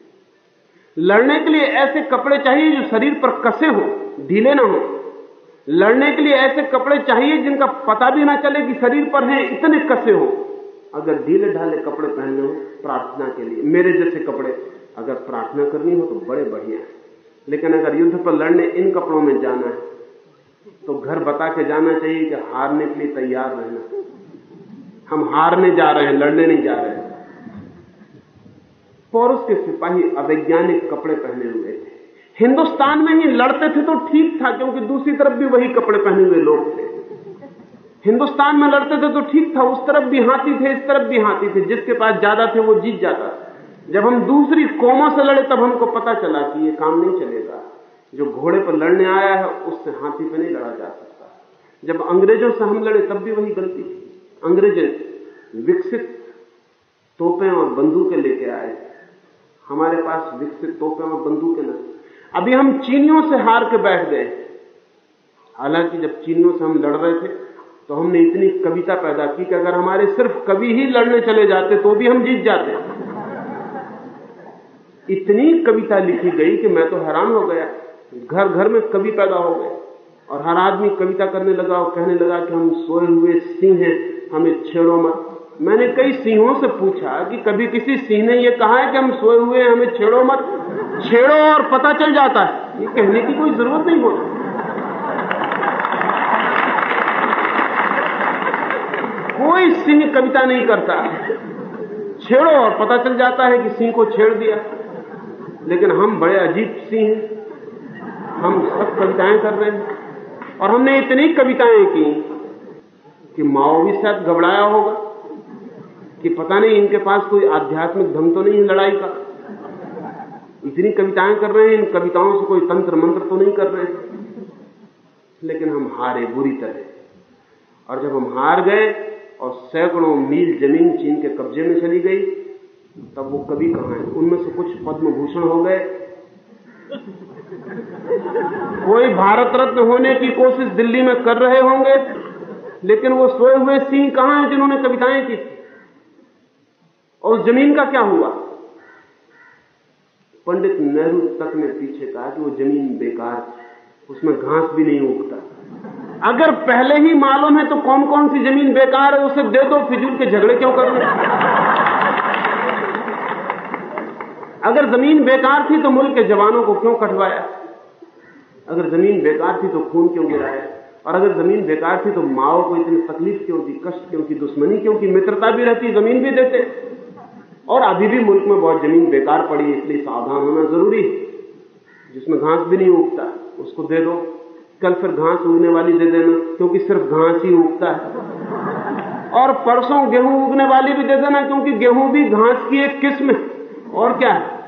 लड़ने के लिए ऐसे कपड़े चाहिए जो शरीर पर कसे हो, ढीले ना हो। लड़ने के लिए ऐसे कपड़े चाहिए जिनका पता भी ना चले कि शरीर पर हैं, इतने कसे हो। अगर ढीले ढाले कपड़े पहनने हो प्रार्थना के लिए, मेरे जैसे कपड़े, अगर प्रार्थना करनी हो तो बड़े बढ़िया है। लेकिन अगर युद्ध पर लड़ने इन कपड़ों में जाना है तो घर बता के जाना चाहिए कि हारने के लिए तैयार रहना। हम हारने जा रहे हैं, लड़ने नहीं जा रहे हैं। पौरुष के सिपाही अवैज्ञानिक कपड़े पहने हुए थे। हिंदुस्तान में ही लड़ते थे तो ठीक था, क्योंकि दूसरी तरफ़ भी वही कपड़े पहने हुए लोग थे। हिंदुस्तान में लड़ते थे तो ठीक था, उस तरफ़ भी हाथी थे, इस तरफ़ भी हाथी थे, जिसके पास ज़्यादा थे वो जीत जाता। जब हम दूसरी कौमों से लड़े, तब हमको पता चला कि ये काम नहीं चलेगा। जो घोड़े पर लड़ने आया है, उससे हाथी पर नहीं लड़ा जा सकता। जब अंग्रेज़ों से हम लड़े, तब भी वही गलती थी। अंग्रेज़ विकसित तोपें और बंदूकें लेके आए। हमारे पास विकसित तोपें और बंदूकें नहीं अभी हम चीनियों से हार के बैठ गए। हालाँकि जब चीनियों से हम लड़ रहे थे तो हमने इतनी कविता पैदा की कि अगर हमारे सिर्फ़ कवि ही लड़ने चले जाते तो भी हम जीत जाते। इतनी कविता लिखी गई कि मैं तो हैरान हो गया। घर घर में कवि पैदा हो गए और हर आदमी कविता करने लगा और कहने लगा कि हम सोए हुए सिंह हैं, हमें छेड़ो मत। मैंने कई सिंहों से पूछा कि कभी किसी सिंह ने यह कहा है कि हम सोए हुए हैं, हमें छेड़ो मत। छेड़ो और पता चल जाता है। ये कहने की कोई ज़रूरत नहीं होती कोई सिंह कविता नहीं करता। छेड़ो और पता चल जाता है कि सिंह को छेड़ दिया। लेकिन हम बड़े अजीब सिंह हैं। हम सब कविताएँ कर रहे हैं। और हमने इतनी कविताएँ की कि माओ भी शायद घबराया होगा। कि पता नहीं इनके पास कोई आध्यात्मिक धम तो नहीं है लड़ाई का। इतनी कविताएँ कर रहे हैं, इन कविताओं से कोई तंत्र मंत्र तो नहीं कर रहे लेकिन हम हारे बुरी तरह। और जब हम हार गए और सैकड़ों मील ज़मीन चीन के कब्जे में चली गई, तब वो कवि कहाँ है? उनमें से कुछ पद्म भूषण हो गए। कोई भारत रत्न होने की कोशिश दिल्ली में कर रहे होंगे, लेकिन वो सोए हुए सिंह कहाँ हैं जिन्होंने कविताएँ की? और उस ज़मीन का क्या हुआ? पंडित नेहरू तक ने पीछे कहा कि वो ज़मीन बेकार उसमें घास भी नहीं उगता। अगर पहले ही मालूम है तो कौन कौन सी ज़मीन बेकार है उसे दे दो, फिजूल के झगड़े क्यों कर अगर ज़मीन बेकार थी तो मुल्क के जवानों को क्यों कटवाया? अगर ज़मीन बेकार थी तो खून क्यों गिराया? और अगर ज़मीन बेकार थी तो माओ को इतनी तकलीफ़ क्यों दी, कष्ट क्यों की, दुश्मनी क्यों की? मित्रता भी रहती, ज़मीन भी देते। और अभी भी मुल्क में बहुत ज़मीन बेकार पड़ी है, इसलिए सावधान होना ज़रूरी है। जिसमें घास भी नहीं उगता, उसको दे दो। कल फिर घास उगने वाली दे देना, क्योंकि सिर्फ़ घास ही उगता है। और परसों गेहूँ उगने वाली भी दे देना, क्योंकि गेहूँ भी घास की एक किस्म है। और क्या है?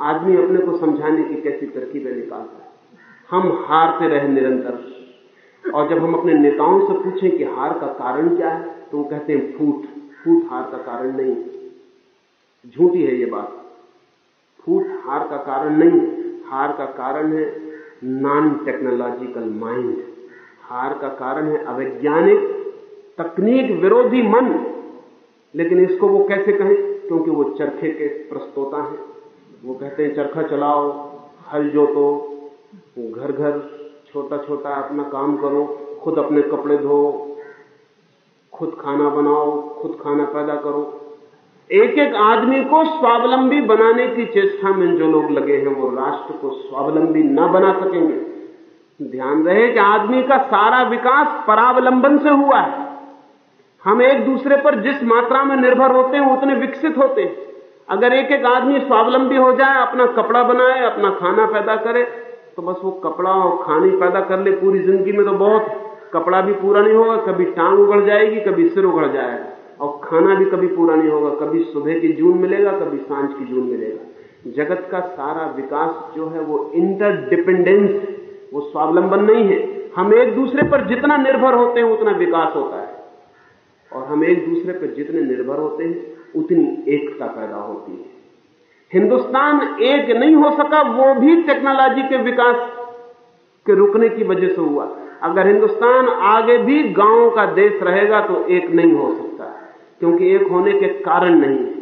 आदमी अपने को समझाने की कैसी तरकीबें निकालता है। हम हारते रहे निरंतर। और जब हम अपने नेताओं से पूछें कि हार का कारण क्या है तो वो कहते हैं, फूट। फूट हार का कारण नहीं झूठी है ये बात। फूट हार का कारण नहीं, हार का कारण है नॉन टेक्नोलॉजिकल माइंड हार का कारण है अवैज्ञानिक तकनीक विरोधी मन। लेकिन इसको वो कैसे कहें? क्योंकि वो चरखे के प्रस्तोता हैं। वो कहते हैं, चरखा चलाओ, हल जोतो घर घर छोटा छोटा अपना काम करो, खुद अपने कपड़े धो, खुद खाना बनाओ, खुद खाना पैदा करो। एक एक आदमी को स्वावलंबी बनाने की चेष्टा में जो लोग लगे हैं, वो राष्ट्र को स्वावलंबी न बना सकेंगे। ध्यान रहे कि आदमी का सारा विकास परावलंबन से हुआ है। हम एक दूसरे पर जिस मात्रा में निर्भर होते हैं, उतने विकसित होते हैं। अगर एक एक आदमी स्वावलंबी हो जाए, अपना कपड़ा बनाए, अपना खाना पैदा करे तो बस वो कपड़ा और खाने पैदा कर ले पूरी ज़िंदगी में तो बहुत। कपड़ा भी पूरा नहीं होगा, कभी टांग उगड़ जाएगी, कभी सिर उगड़ जाएगा। और खाना भी कभी पूरा नहीं होगा, कभी सुबह की जून मिलेगा, कभी साँझ की जून मिलेगा। जगत का सारा विकास जो है वो इंटरडिपेंडेंस वो स्वावलंबन नहीं है। हम एक दूसरे पर जितना निर्भर होते हैं, उतना विकास होता है। और हम एक दूसरे पर जितने निर्भर होते हैं, उतनी एकता पैदा होती है। हिंदुस्तान एक नहीं हो सका, वो भी टेक्नोलॉजी के विकास के रुकने की वजह से हुआ। अगर हिंदुस्तान आगे भी गाँवों का देश रहेगा तो एक नहीं हो सकता क्योंकि एक होने के कारण नहीं है।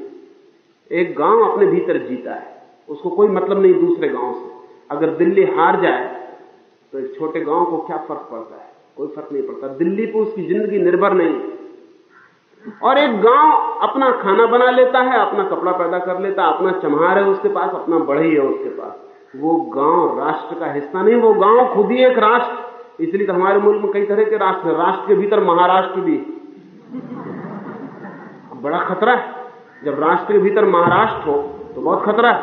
एक गाँव अपने भीतर जीता है। उसको कोई मतलब नहीं दूसरे गाँव से। अगर दिल्ली हार जाए तो एक छोटे गाँव को क्या फ़र्क पड़ता है? कोई फ़र्क नहीं पड़ता। दिल्ली पर उसकी ज़िंदगी निर्भर नहीं और एक गाँव अपना खाना बना लेता है, अपना कपड़ा पैदा कर लेता है, अपना चमहार है उसके पास, अपना बढ़ई है उसके पास। वो गाँव राष्ट्र का हिस्सा नहीं, वो गाँव खुद ही एक राष्ट्र। इसलिए तो हमारे मुल्क में कई तरह के राष्ट्र राष्ट्र के भीतर महाराष्ट्र भी। बड़ा खतरा है। जब राष्ट्र के भीतर महाराष्ट्र हो तो बहुत खतरा है।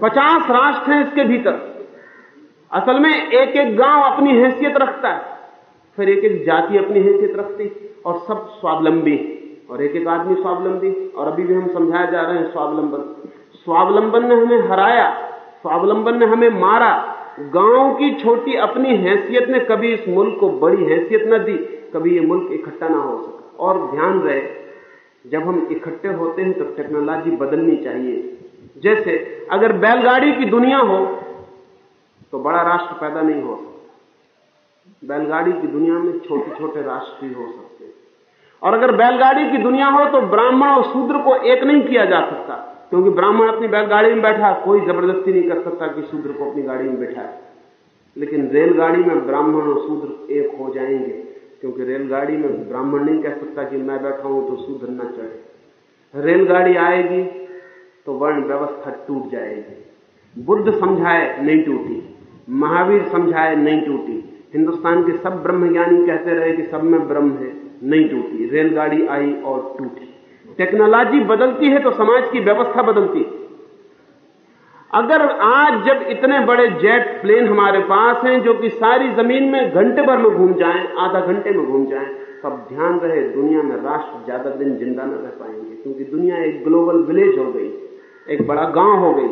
पचास राष्ट्र हैं इसके भीतर। असल में एक एक गाँव अपनी हैसियत रखता है। फिर एक एक जाति अपनी हैसियत रखती और सब स्वावलंबी और एक एक आदमी स्वावलंबी और अभी भी हम समझाए जा रहे हैं स्वावलंबन। स्वावलंबन ने हमें हराया, स्वावलंबन ने हमें मारा। गाँव की छोटी अपनी हैसियत ने कभी इस मुल्क को बड़ी हैसियत न दी, कभी ये मुल्क इकट्ठा ना हो सका। और ध्यान रहे, जब हम इकट्ठे होते हैं तो टेक्नोलॉजी बदलनी चाहिए। जैसे अगर बैलगाड़ी की दुनिया हो तो बड़ा राष्ट्र पैदा नहीं हो सकता। बैलगाड़ी की दुनिया में छोटे छोटे राष्ट्र भी हो सकते हैं। और अगर बैलगाड़ी की दुनिया हो तो ब्राह्मण और शूद्र को एक नहीं किया जा सकता, क्योंकि ब्राह्मण अपनी बैलगाड़ी में बैठा, कोई ज़बरदस्ती नहीं कर सकता कि शूद्र को अपनी गाड़ी में बैठाए। लेकिन रेलगाड़ी में ब्राह्मण और शूद्र एक हो जाएँगे। क्योंकि रेलगाड़ी में ब्राह्मण नहीं कह सकता कि मैं बैठा हूँ तो शूद्र न चढ़े। रेलगाड़ी आएगी तो वर्ण व्यवस्था टूट जाएगी। बुद्ध समझाए, नहीं टूटी। महावीर समझाए, नहीं टूटी। हिंदुस्तान के सब ब्रह्मज्ञानी कहते रहे कि सब में ब्रह्म है, नहीं टूटी। रेलगाड़ी आई और टूटी। टेक्नोलॉजी बदलती है तो समाज की व्यवस्था बदलती है। अगर आज जब इतने बड़े जेट प्लेन हमारे पास हैं, जो कि सारी ज़मीन में घंटे भर में घूम जाएँ, आधा घंटे में घूम जाएँ, तब ध्यान रहे, दुनिया में राष्ट्र ज़्यादा दिन ज़िंदा न रह पाएँगे, क्योंकि दुनिया एक ग्लोबल विलेज हो गई, एक बड़ा गाँव हो गई।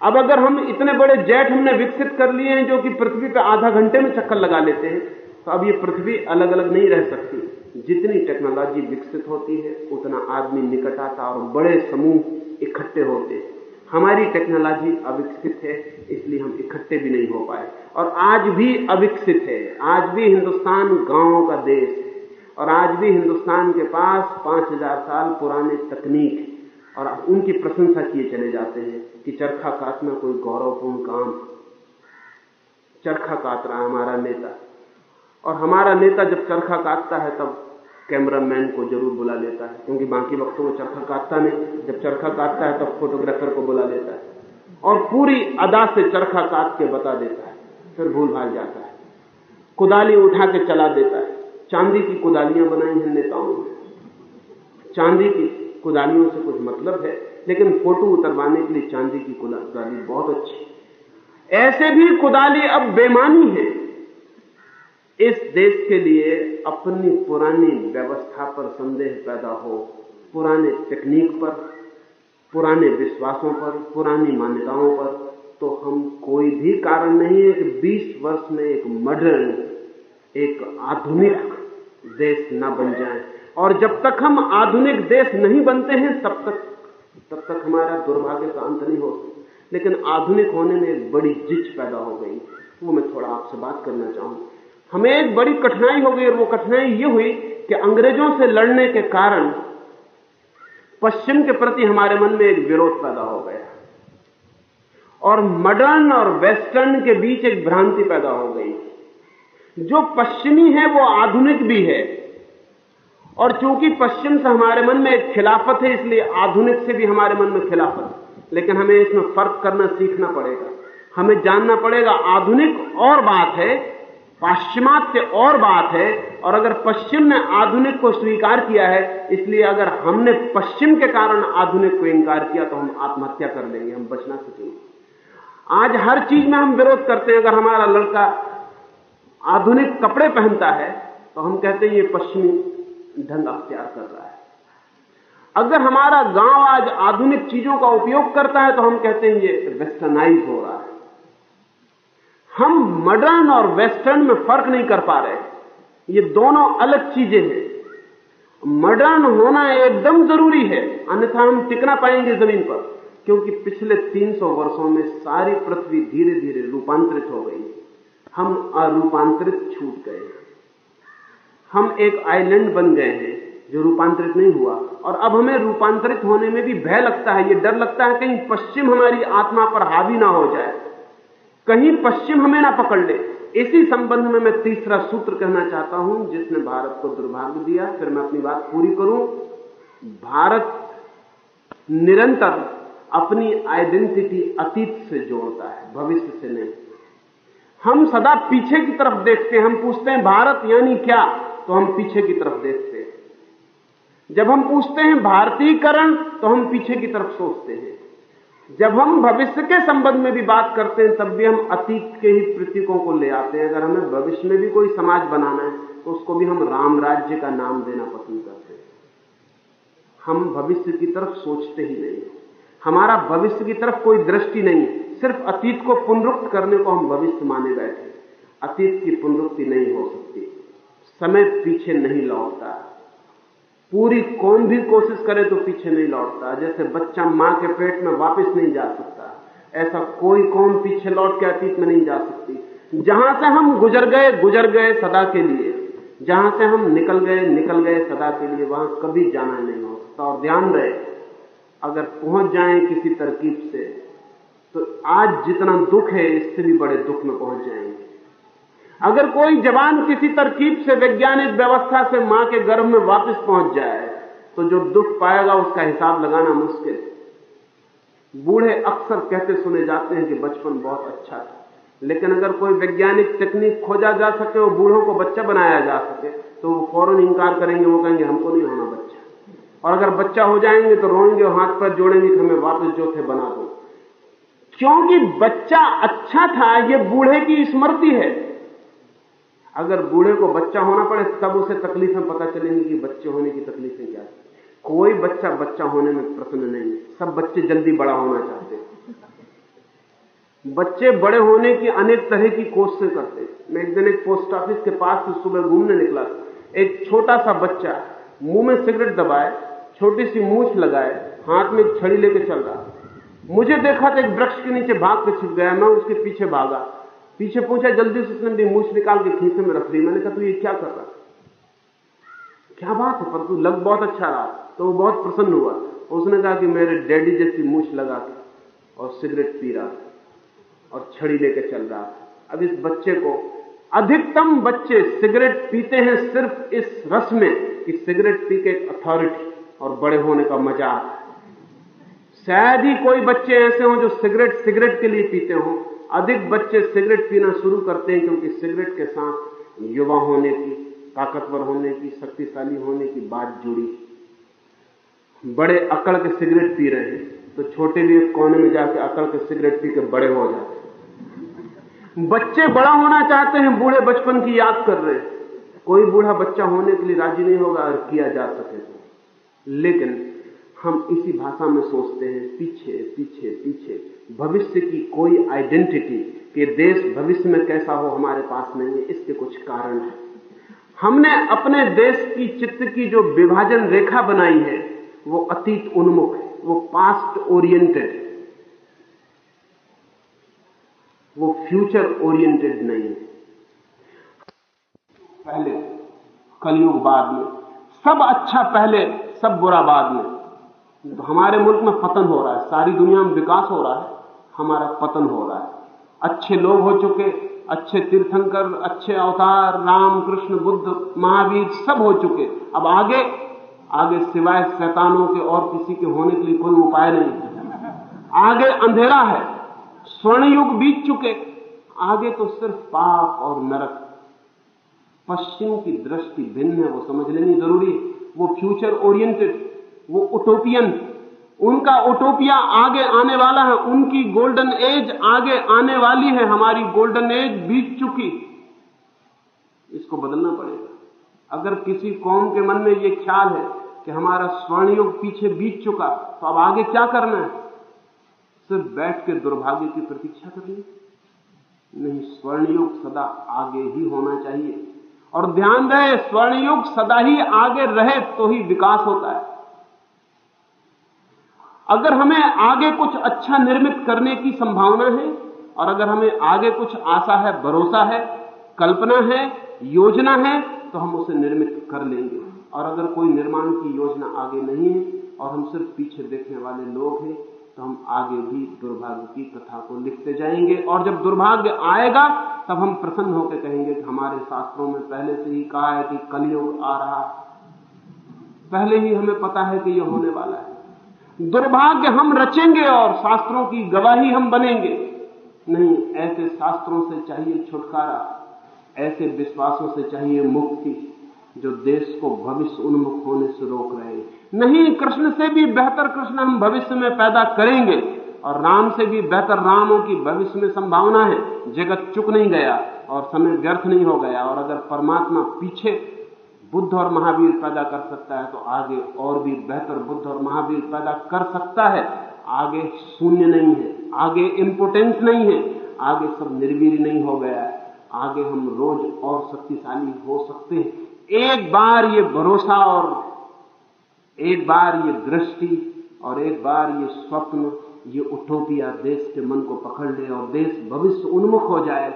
अब अगर हम इतने बड़े जेट हमने विकसित कर लिए हैं, जो कि पृथ्वी पर आधा घंटे में चक्कर लगा लेते हैं तो अब ये पृथ्वी अलग अलग नहीं रह सकती। जितनी टेक्नोलॉजी विकसित होती है, उतना आदमी निकट आता और बड़े समूह इकट्ठे होते हैं। हमारी टेक्नोलॉजी अविकसित है, इसलिए हम इकट्ठे भी नहीं हो पाए। और आज भी अविकसित है। आज भी हिंदुस्तान गाँवों का देश है। और आज भी हिंदुस्तान के पास पाँच हज़ार साल पुराने तकनीक और उनकी प्रशंसा किए चले जाते हैं कि चरखा काटना कोई गौरवपूर्ण काम चरखा काट रहा है हमारा नेता। और हमारा नेता जब चरखा काटता है तब कैमरामैन को ज़रूर बुला लेता है, क्योंकि बाकी वक्तों में चरखा काटता नहीं। जब चरखा काटता है, तब फोटोग्राफर को बुला लेता है और पूरी अदा से चरखा काट के बता देता है। फिर भूल भाल जाता है। कुदाली उठा के चला देता है। चांदी की कुदालियाँ बनाई हैं नेताओं ने। चांदी की कुदालियों से कुछ मतलब है, लेकिन फ़ोटो उतरवाने के लिए चांदी की कुदाली बहुत अच्छी ऐसे भी कुदाली अब बेमानी है। इस देश के लिए अपनी पुरानी व्यवस्था पर संदेह पैदा हो, पुराने टेक्निक पर, पुराने विश्वासों पर, पुरानी मान्यताओं पर तो हम कोई भी कारण नहीं है कि 20 वर्ष में एक मॉडर्न एक आधुनिक देश न बन जाए। और जब तक हम आधुनिक देश नहीं बनते हैं, तब तक तब तक हमारा दुर्भाग्य का अंत नहीं हो लेकिन आधुनिक होने में एक बड़ी जिच पैदा हो गई। वो मैं थोड़ा आपसे बात करना चाहूँगा हमें एक बड़ी कठिनाई हो गई और वो कठिनाई ये हुई कि अंग्रेज़ों से लड़ने के कारण पश्चिम के प्रति हमारे मन में एक विरोध पैदा हो गया। और मॉडर्न और वेस्टर्न के बीच एक भ्रांति पैदा हो गई। जो पश्चिमी है, वो आधुनिक भी है। और चूँकि पश्चिम से हमारे मन में एक खिलाफत है, इसलिए आधुनिक से भी हमारे मन में खिलाफत। लेकिन हमें इसमें फ़र्क करना सीखना पड़ेगा। हमें जानना पड़ेगा, आधुनिक और बात है पाश्चिमात्य और बात है, और अगर पश्चिम ने आधुनिक को स्वीकार किया है, इसलिए अगर हमने पश्चिम के कारण आधुनिक को इंकार किया तो हम आत्महत्या कर लेंगे, हम बचना सकेंगे आज हर चीज़ में हम विरोध करते हैं, अगर हमारा लड़का आधुनिक कपड़े पहनता है तो हम कहते हैं, ये पश्चिमी ढंग अख्तियार कर रहा है। अगर हमारा गाँव आज आधुनिक चीज़ों का उपयोग करता है तो हम कहते हैं, ये वेस्टर्नाइज हो रहा है। हम मॉडर्न और वेस्टर्न में फ़र्क नहीं कर पा रहे ये दोनों अलग चीज़ें हैं। मॉडर्न होना एकदम ज़रूरी है, अन्यथा हम टिकना पाएँगे ज़मीन पर, क्योंकि पिछले 300 वर्षों में सारी पृथ्वी धीरे धीरे रूपांतरित हो गई। हम अरूपांतरित छूट गए हम एक आइलैंड बन गए हैं, जो रूपांतरित नहीं हुआ। और अब हमें रूपांतरित होने में भी भय लगता है, ये डर लगता है कहीं पश्चिम हमारी आत्मा पर हावी ना हो जाए। कहीं पश्चिम हमें ना पकड़ ले। इसी संबंध में मैं तीसरा सूत्र कहना चाहता हूँ, जिसने भारत को दुर्भाग्य दिया, फिर मैं अपनी बात पूरी करूँ। भारत निरंतर अपनी आइडेंटिटी अतीत से जोड़ता है, भविष्य से नहीं। हम सदा पीछे की तरफ़ देखते हैं, हम पूछते हैं, भारत यानी क्या? तो हम पीछे की तरफ़ देखते हैं। जब हम पूछते हैं, भारतीयकरण तो हम पीछे की तरफ़ सोचते हैं। जब हम भविष्य के संबंध में भी बात करते हैं, तब भी हम अतीत के ही प्रतीकों को ले आते हैं। अगर हमें भविष्य में भी कोई समाज बनाना है तो उसको भी हम राम राज्य का नाम देना पसंद करते हैं। हम भविष्य की तरफ़ सोचते ही नहीं हमारा भविष्य की तरफ़ कोई दृष्टि नहीं सिर्फ़ अतीत को पुनरुक्त करने को हम भविष्य माने बैठे अतीत की पुनरुक्ति नहीं हो सकती। समय पीछे नहीं लौटता। पूरी कौन भी कोशिश करे तो पीछे नहीं लौटता। जैसे बच्चा माँ के पेट में वापस नहीं जा सकता। ऐसा कोई कौन पीछे लौट के अतीत में नहीं जा सकती। जहाँ से हम गुजर गए गुजर गए सदा के लिए। जहाँ से हम निकल गए निकल गए सदा के लिए। वहाँ कभी जाना नहीं हो सकता और ध्यान रहे, अगर पहुँच जाए किसी तरकीब से तो आज जितना दुख है, इससे भी बड़े दुख में पहुँच जाएँगे। अगर कोई जवान किसी तरकीब से, वैज्ञानिक व्यवस्था से माँ के गर्भ में वापस पहुँच जाए तो जो दुख पाएगा उसका हिसाब लगाना मुश्किल बूढ़े अक्सर कहते सुने जाते हैं कि बचपन बहुत अच्छा था। लेकिन अगर कोई वैज्ञानिक तकनीक खोजा जा सके और बूढ़ों को बच्चा बनाया जा सके तो वो फ़ौरन इंकार करेंगे, वो कहेंगे, हमको नहीं होना बच्चा। और अगर बच्चा हो जाएँगे तो रोएँगे और हाथ पर जोड़ेंगे कि हमें वापस जो थे बना दो। क्योंकि बच्चा अच्छा था, ये बूढ़े की स्मृति है। अगर बूढ़े को बच्चा होना पड़े, तब उसे तकलीफें पता चलेंगी कि बच्चे होने की तकलीफें क्या है। कोई बच्चा बच्चा होने में प्रसन्न नहीं सब बच्चे जल्दी बड़ा होना चाहते बच्चे बड़े होने की अनेक तरह की कोशिशें करते मैं एक दिन एक पोस्ट ऑफ़िस के पास से सुबह घूमने निकला। एक छोटा सा बच्चा मुँह में सिगरेट दबाए, छोटी सी मूछ लगाए, हाथ में छड़ी लेके चल रहा। मुझे देखा तो एक वृक्ष के नीचे भाग के छिप गया। मैं उसके पीछे भागा। पीछे पूछा, जल्दी से उसने मूछ निकाल के खीसे में रख दी। मैंने कहा, तू ये क्या कर रहा क्या बात है, पर तू लग बहुत अच्छा रहा तो वो बहुत प्रसन्न हुआ। उसने कहा कि मेरे डैडी जैसी मूछ लगा के और सिगरेट पी रहा और छड़ी लेके चल रहा अब इस बच्चे को, अधिकतम बच्चे सिगरेट पीते हैं सिर्फ़ इस रस में कि सिगरेट पी के अथॉरिटी और बड़े होने का मज़ाक शायद ही कोई बच्चे ऐसे हों जो सिगरेट सिगरेट के लिए पीते हों। अधिक बच्चे सिगरेट पीना शुरू करते हैं क्योंकि सिगरेट के साथ युवा होने की, ताकतवर होने की, शक्तिशाली होने की बात जुड़ी। बड़े अकड़ के सिगरेट पी रहे हैं तो छोटे भी कोने में जाके अकड़ के सिगरेट पी के बड़े हो जाते हैं। बच्चे बड़ा होना चाहते हैं, बूढ़े बचपन की याद कर रहे हैं। कोई बूढ़ा बच्चा होने के लिए राज़ी नहीं होगा, अगर किया जा सके तो। लेकिन हम इसी भाषा में सोचते हैं, पीछे पीछे पीछे। भविष्य की कोई आइडेंटिटी कि देश भविष्य में कैसा हो हमारे पास नहीं है इसके कुछ कारण है। हमने अपने देश की चित्र की जो विभाजन रेखा बनाई है, वो अतीत उन्मुख है, वो पास्ट ओरिएंटेड वो फ्यूचर ओरिएंटेड नहीं है। पहले, कलयुग बाद में, सब अच्छा पहले, सब बुरा बाद में। तो हमारे मुल्क में पतन हो रहा है, सारी दुनिया में विकास हो रहा है। हमारा पतन हो रहा है। अच्छे लोग हो चुके, अच्छे तीर्थंकर, अच्छे अवतार राम कृष्ण बुद्ध, महावीर सब हो चुके। अब आगे आगे सिवाय शैतानों के और किसी के होने के लिए कोई उपाय नहीं आगे अंधेरा है, स्वर्ण युग बीत चुके। आगे तो सिर्फ़ पाप और नरक। पश्चिम की दृष्टि भिन्न है, वो समझ लेनी ज़रूरी है। वो फ्यूचर ओरिएंटेड वो उटोपियन उनका ओटोपिया आगे आने वाला है, उनकी गोल्डन एज आगे आने वाली है, हमारी गोल्डन एज बीत चुकी। इसको बदलना पड़ेगा। अगर किसी कौम के मन में ये ख्याल है कि हमारा स्वर्ण युग पीछे बीत चुका तो अब आगे क्या करना है? सिर्फ़ बैठ के दुर्भाग्य की प्रतीक्षा करनी नहीं स्वर्ण युग सदा आगे ही होना चाहिए। और ध्यान रहे स्वर्ण युग सदा ही आगे रहे तो ही विकास होता है। अगर हमें आगे कुछ अच्छा निर्मित करने की संभावना है, और अगर हमें आगे कुछ आशा है, भरोसा है, कल्पना है, योजना है तो हम उसे निर्मित कर लेंगे। और अगर कोई निर्माण की योजना आगे नहीं है, और हम सिर्फ़ पीछे देखने वाले लोग हैं तो हम आगे भी दुर्भाग्य की कथा को लिखते जाएँगे। और जब दुर्भाग्य आएगा, तब हम प्रसन्न होकर कहेंगे कि हमारे शास्त्रों में पहले से ही कहा है कि कलयुग आ रहा पहले ही हमें पता है कि यह होने वाला है। दुर्भाग्य हम रचेंगे और शास्त्रों की गवाही हम बनेंगे। नहीं, ऐसे शास्त्रों से चाहिए छुटकारा, ऐसे विश्वासों से चाहिए मुक्ति, जो देश को भविष्य उन्मुख होने से रोक रहे हैं। नहीं, कृष्ण से भी बेहतर कृष्ण हम भविष्य में पैदा करेंगे, और राम से भी बेहतर रामों की भविष्य में संभावना है। जगत चुक नहीं गया, और समय व्यर्थ नहीं हो गया, और अगर परमात्मा पीछे बुद्ध और महावीर पैदा कर सकता है तो आगे और भी बेहतर बुद्ध और महावीर पैदा कर सकता है। आगे शून्य नहीं है, आगे इंपोर्टेंस नहीं है, आगे सब निर्वीर नहीं हो गया है। आगे हम रोज और शक्तिशाली हो सकते हैं। एक बार ये भरोसा और एक बार ये दृष्टि और एक बार ये स्वप्न, ये उठोपिया देश के मन को पकड़ ले और देश भविष्य उन्मुख हो जाए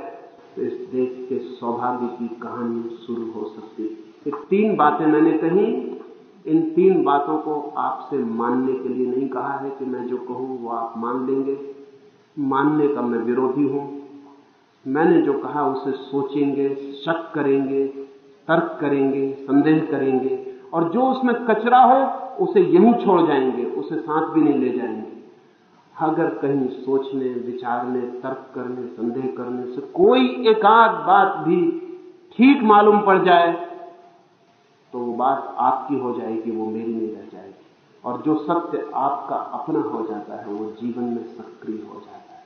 तो इस देश के सौभाग्य की कहानी शुरू हो सकती है। तीन बातें मैंने कही, इन तीन बातों को आपसे मानने के लिए नहीं कहा है कि मैं जो कहूँ वो आप मान लेंगे। मानने का मैं विरोधी हूँ। मैंने जो कहा उसे सोचेंगे, शक करेंगे, तर्क करेंगे, संदेह करेंगे और जो उसमें कचरा हो, उसे यहीं छोड़ जाएँगे, उसे साथ भी नहीं ले जाएँगे। अगर कहीं सोचने, विचारने, तर्क करने, संदेह करने से कोई एकाध बात भी ठीक मालूम पड़ जाए तो वो बात आपकी हो जाएगी, वो मेरी नहीं रह जाएगी। और जो सत्य आपका अपना हो जाता है, वो जीवन में सक्रिय हो जाता है।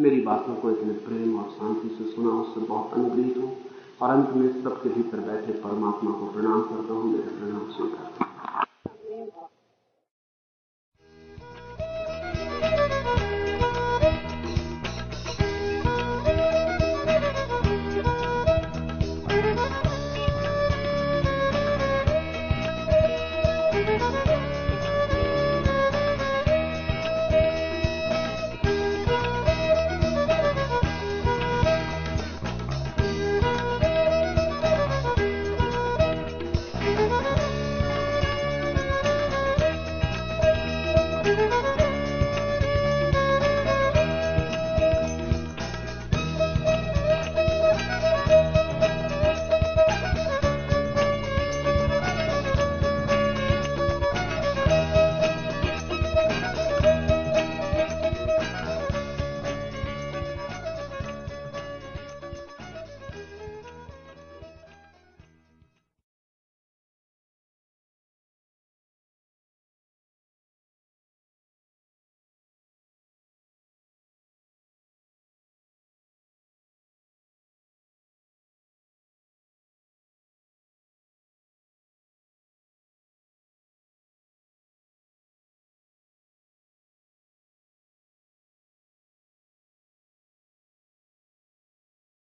मेरी बातों को इतने प्रेम और शांति से सुना उससे बहुत अनुग्रहित हूँ। और अंत में सबके भीतर बैठे परमात्मा को प्रणाम करता हूँ। मेरे प्रणाम